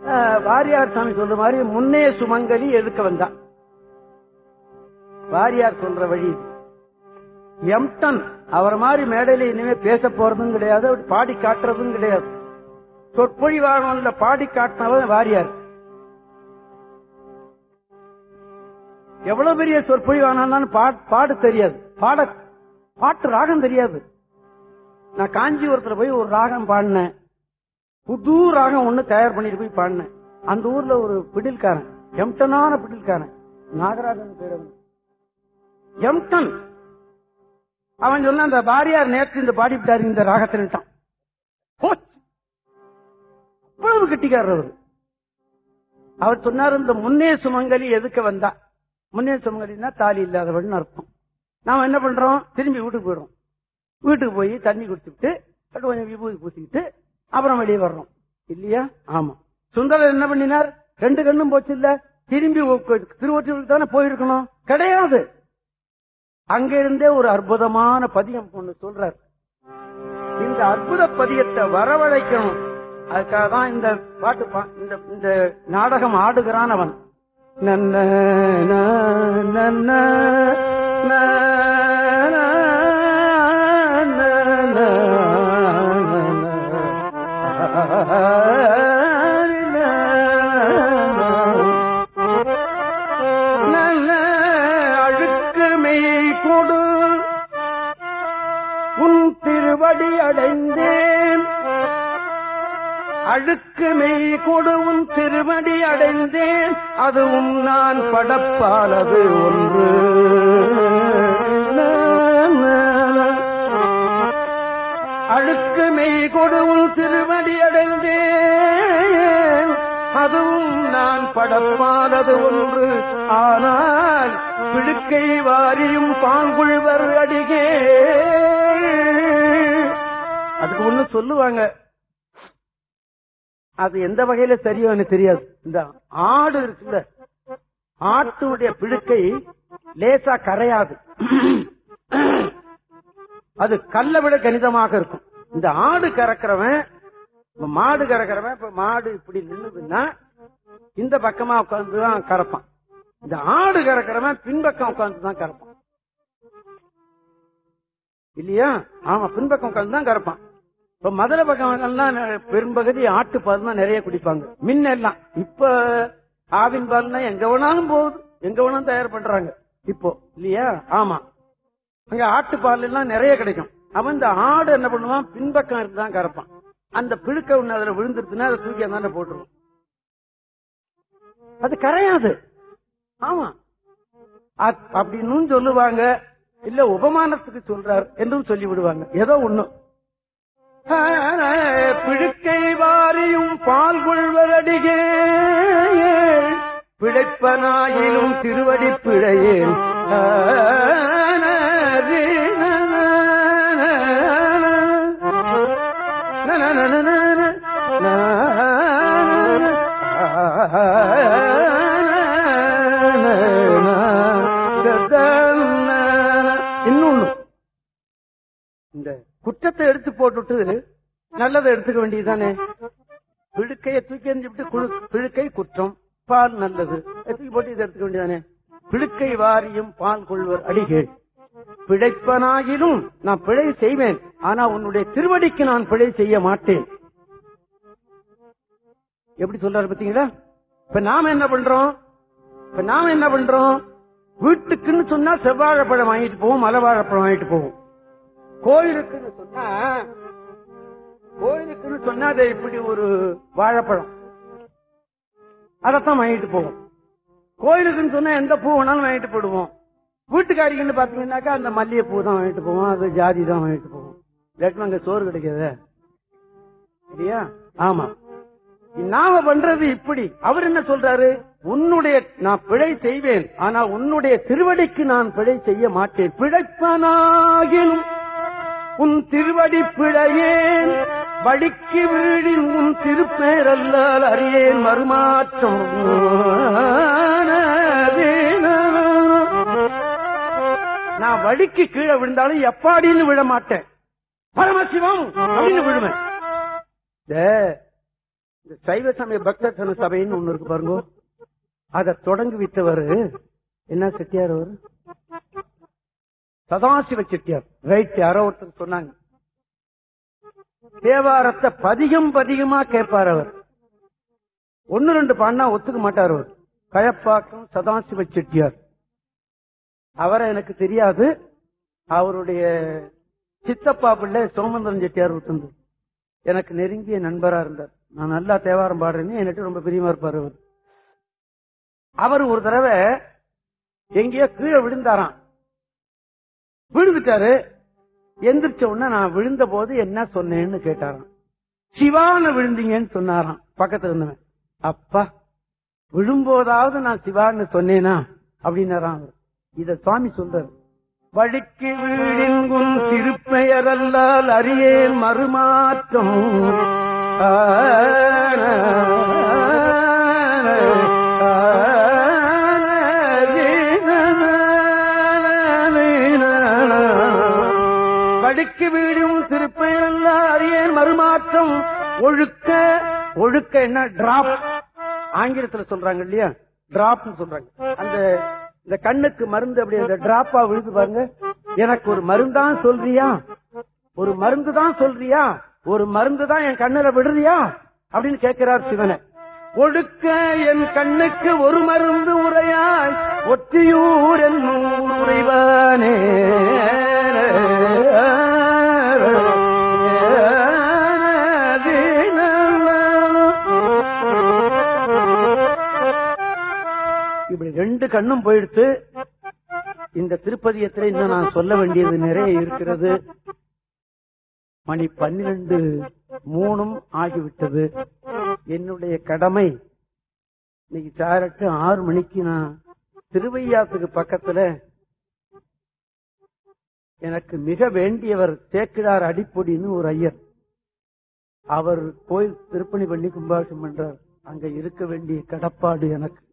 ஆஹ், வாரியார் சாமி சொல்ற மாதிரி முன்னே சுமங்கலி எதுக்க வந்தா? வாரியார் சொல்ற வழி எம்டன் அவர் மாதிரி மேடையில இனிமே பேச போறதும் கிடையாது அவர் பாடி காட்டுறதும் கிடையாது. சொற்பொழிவாளன்ல பாடி காட்டினவன் வாரியார். எவ்வளவு பெரிய சொற்பொழிவானாலும் பாடு தெரியாது. பாட பாட்டு ராகம் தெரியாது. நான் காஞ்சிபுரத்துல போய் ஒரு ராகம் பாடினேன். புது ராகம் ஒண்ணு தயார் பண்ணிட்டு போய் பாடினேன். அந்த ஊர்ல ஒரு பிடில்காரன் எம்டனான பிடில்காரன் நாகராஜன் பேர் எம்டன். அவன் சொன்ன அந்த பாரியார் நேற்று இந்த பாடிவிட்டாரு இந்த ராகத்தின்ட்டான் போச்சு. அவ்வளவு கெட்டிக்காரர் அவர். அவர் சொன்னார் இந்த முன்னே சுமங்கலி எதுக்கு வந்தா? முன்னே சுமங்கலின்னா தாலி இல்லாதவன் அர்த்தம். நாம என்ன பண்றோம்? திரும்பி வீட்டுக்கு போயிடும் வீட்டுக்கு போய் தண்ணி குடிச்சுட்டு கொஞ்சம் விபூதி பூசிக்கிட்டு அப்புறம் வெளியே வர்றோம். இல்லையா? ஆமா. சுந்தரர் என்ன பண்ணினார்? ரெண்டு கண்ணும் போச்சு இல்ல திரும்பி திருவொற்றியூருக்கு தானே போயிருக்கணும்? கிடையாது. அங்கிருந்தே ஒரு அற்புதமான பதியம் ஒண்ணு சொல்றார். இந்த அற்புத பதியத்தை வரவழைக்கணும். அதுக்காக தான் இந்த பாட்டு பா- இந்த இந்த நாடகம் ஆடுகிறான் அவன். நன்ன நன்ன, கொடு. உன் திருவடி அடைந்தேன். அழுக்கு மெய் கொடுவும் திருவடி அடைந்தேன். அதுவும் நான் படப்பானது ஒன்று. அழுக்கு மெய் கொடுவும் திருவடி அடைந்தேன். அதுவும் நான் படப்பானது ஒன்று. ஆனால் பிடுக்கை வாரியும் பாங்குழ்வர் அடிகே. அதுக்கு ஒண்ணு சொல்லுவாங்க. அது எந்த வகையில சரியோ எனக்கு தெரியாது. இந்த ஆடு இருக்குல்ல ஆட்டுடைய பிடுக்கை லேசா கரையாது. அது கல்லை விட கணிதமாக இருக்கும். இந்த ஆடு கறக்கிறவன் மாடு கறக்கிறவன் இப்ப மாடு இப்படி நின்னுதுன்னா இந்த பக்கமா உட்காந்துதான் கறப்பான். இந்த ஆடு கறக்கிறவன் பின்பக்கம் உட்காந்துதான் கறப்பான். இல்லையா? ஆமா பின்பக்கம் உட்காந்துதான் கறப்பான். இப்ப மதுரை பக்கம் எல்லாம் பெரும்பகுதி ஆட்டு பால் தான் நிறைய குடிப்பாங்க. முன்ன எல்லாம் இப்ப ஆவின் பால்னா எங்க வேணாலும் போகுது. எங்க வேணாலும் தயார் பண்றாங்க. இப்போ இல்லையா? ஆமா. அங்க ஆட்டு பால் எல்லாம் நிறைய கிடைக்கும். அவன் இந்த ஆடு என்ன பண்ணுவான்? பின்பக்கம் இருந்துதான் கறப்பான். அந்த பிழுக்க ஒண்ணு அதுல விழுந்துருச்சுன்னா அதை தூக்கி அந்த போட்டுருவோம் அது கரையாது. ஆமா. அ- அப்படின்னு சொல்லுவாங்க. இல்ல உபமானத்துக்கு சொல்றாரு என்றும் சொல்லி விடுவாங்க ஏதோ ஒண்ணு. பிழுக்கை வாரியும் பால் கொள்வரடிகே பிழைப்பனாயினும் திருவடி பிழையேன் குற்றத்தை எடுத்து போட்டுட்டு நல்லதை எடுத்துக்க வேண்டியதுதானே? பிழுக்கையை தூக்கி எறிஞ்சுட்டு பிழுக்கை குற்றம் பால் நல்லது. தூக்கி போட்டு இதை எடுத்துக்க வேண்டியதானே பிழுக்கை வாரியும் பால் கொள்வர் அடிகள். பிழைப்பனாகிலும் நான் பிழை செய்வேன். ஆனா உன்னுடைய திருவடிக்கு நான் பிழை செய்ய மாட்டேன். எப்படி சொல்றாரு பாத்தீங்களா இப்ப நாம என்ன பண்றோம்? இப்ப நாம என்ன பண்றோம்? வீட்டுக்குன்னு சொன்னா செவ்வாழைப்பழம் வாங்கிட்டு போவோம் மலவாழைப்பழம் வாங்கிட்டு போவோம். கோயிலுக்குன்னு சொன்னா கோயிலுக்குன்னு சொன்னா அது இப்படி ஒரு வாழைப்பழம். அதத்தான் வாங்கிட்டு போவோம். கோயிலுக்குன்னு சொன்னா எந்த பூ வேணாலும் வாங்கிட்டு போடுவோம் வீட்டுக்காரிக்குன்னு பாத்தீங்கன்னாக்கா அந்த மல்லிகைப்பூ தான் வாங்கிட்டு போவோம் அது ஜாதி தான் வாங்கிட்டு போவோம். இல்லாட்டினா அங்க சோறு கிடைக்காத? இல்லையா ஆமா. நாம பண்றது இப்படி. அவர் என்ன சொல்றாரு? உன்னுடைய நான் பிழை செய்வேன். ஆனா உன்னுடைய திருவடிக்கு நான் பிழை செய்ய மாட்டேன். பிழைப்பனாகிலும் உன் திருவடி பிழையேன். வடிக்கு வீழின் உன் திருப்பேரல்லால் அறியேன் மறுமாற்றம். நான் வடிக்கு கீழே விழுந்தாலும் எப்பாடின்னு விழ மாட்டேன் பரமசிவம் அப்படின்னு விழுவேன். இந்த சைவ சமய பக்த சன சபைன்னு ஒண்ணு இருக்கு பாருங்க. அத தொடங்கி விட்டவர் என்ன செட்டியார் அவர்? சதாசிவ செட்டியார் ரைட் யாரோ ஒருத்தர் சொன்னாங்க. தேவாரத்தை பதிகம் பதிகமா கேட்பார் அவர். ஒன்னு ரெண்டு பாடினா ஒத்துக்க மாட்டார் அவர். கழப்பாக்கம் சதாசிவ செட்டியார். அவரை எனக்கு தெரியாது. அவருடைய சித்தப்பா பிள்ளை சோமந்திரன் செட்டியார் ஒருத்தந்து எனக்கு நெருங்கிய நண்பரா இருந்தார். நான் நல்லா தேவாரம் பாடுறேன்னு என்கிட்ட ரொம்ப பிரியமா இருப்பார் அவர். அவர் ஒரு தடவை எங்கேயோ கீழே விழுந்தாராம். விழுந்துட்டாரு. எந்திரிச்ச உடனே நான் விழுந்த போது என்ன சொன்னேன்னு கேட்டாராம். சிவான விழுந்தீங்கன்னு சொன்னாராம் பக்கத்துல இருந்தவன். அப்பா விழும்போதாவது நான் சிவான்னு சொன்னேனா? அப்படின்னாராம். இத சுவாமி சொல்றாரு. வழிக்கு வீடின்கும் திருப்பெயரல்லால் அறியேன் மறுமாற்றம். வடிக்கு வீடும் திருப்பெயரல்லால் அறியேன் மறுமாற்றம். ஒழுக்க ஒழுக்க என்ன? டிராப் ஆங்கிலத்துல சொல்றாங்க இல்லையா? டிராப் சொல்றாங்க. அந்த இந்த கண்ணுக்கு மருந்து அப்படி அந்த டிராப்பா விழுது பாருங்க. எனக்கு ஒரு மருந்தான் சொல்றியா? ஒரு மருந்து தான் சொல்றியா? ஒரு மருந்து தான் என் கண்ணுல விடுறியா? அப்படின்னு கேட்கிறார் சிவனை. ஒடுக்க என் கண்ணுக்கு ஒரு மருந்து உரையாய் ஒற்றியூர் என்னும் உறைவானே. இப்படி ரெண்டு கண்ணும் போயிடுத்து இந்த திருப்பதியத்துல இன்னும் நான் சொல்ல வேண்டியது நிறைய இருக்கிறது. மணி பன்னிரண்டு மூணும் ஆகிவிட்டது. என்னுடைய கடமை இன்னைக்கு சாரட்டு ஆறு மணிக்கு நான் திருவையாத்துக்கு பக்கத்துல எனக்கு மிக வேண்டியவர் தேக்கிடார் அடிப்பொடின்னு ஒரு ஐயர். அவர் கோயில் திருப்பணி பண்ணி கும்பாபிஷம் பண்றார். அங்க இருக்க வேண்டிய கடப்பாடு எனக்கு.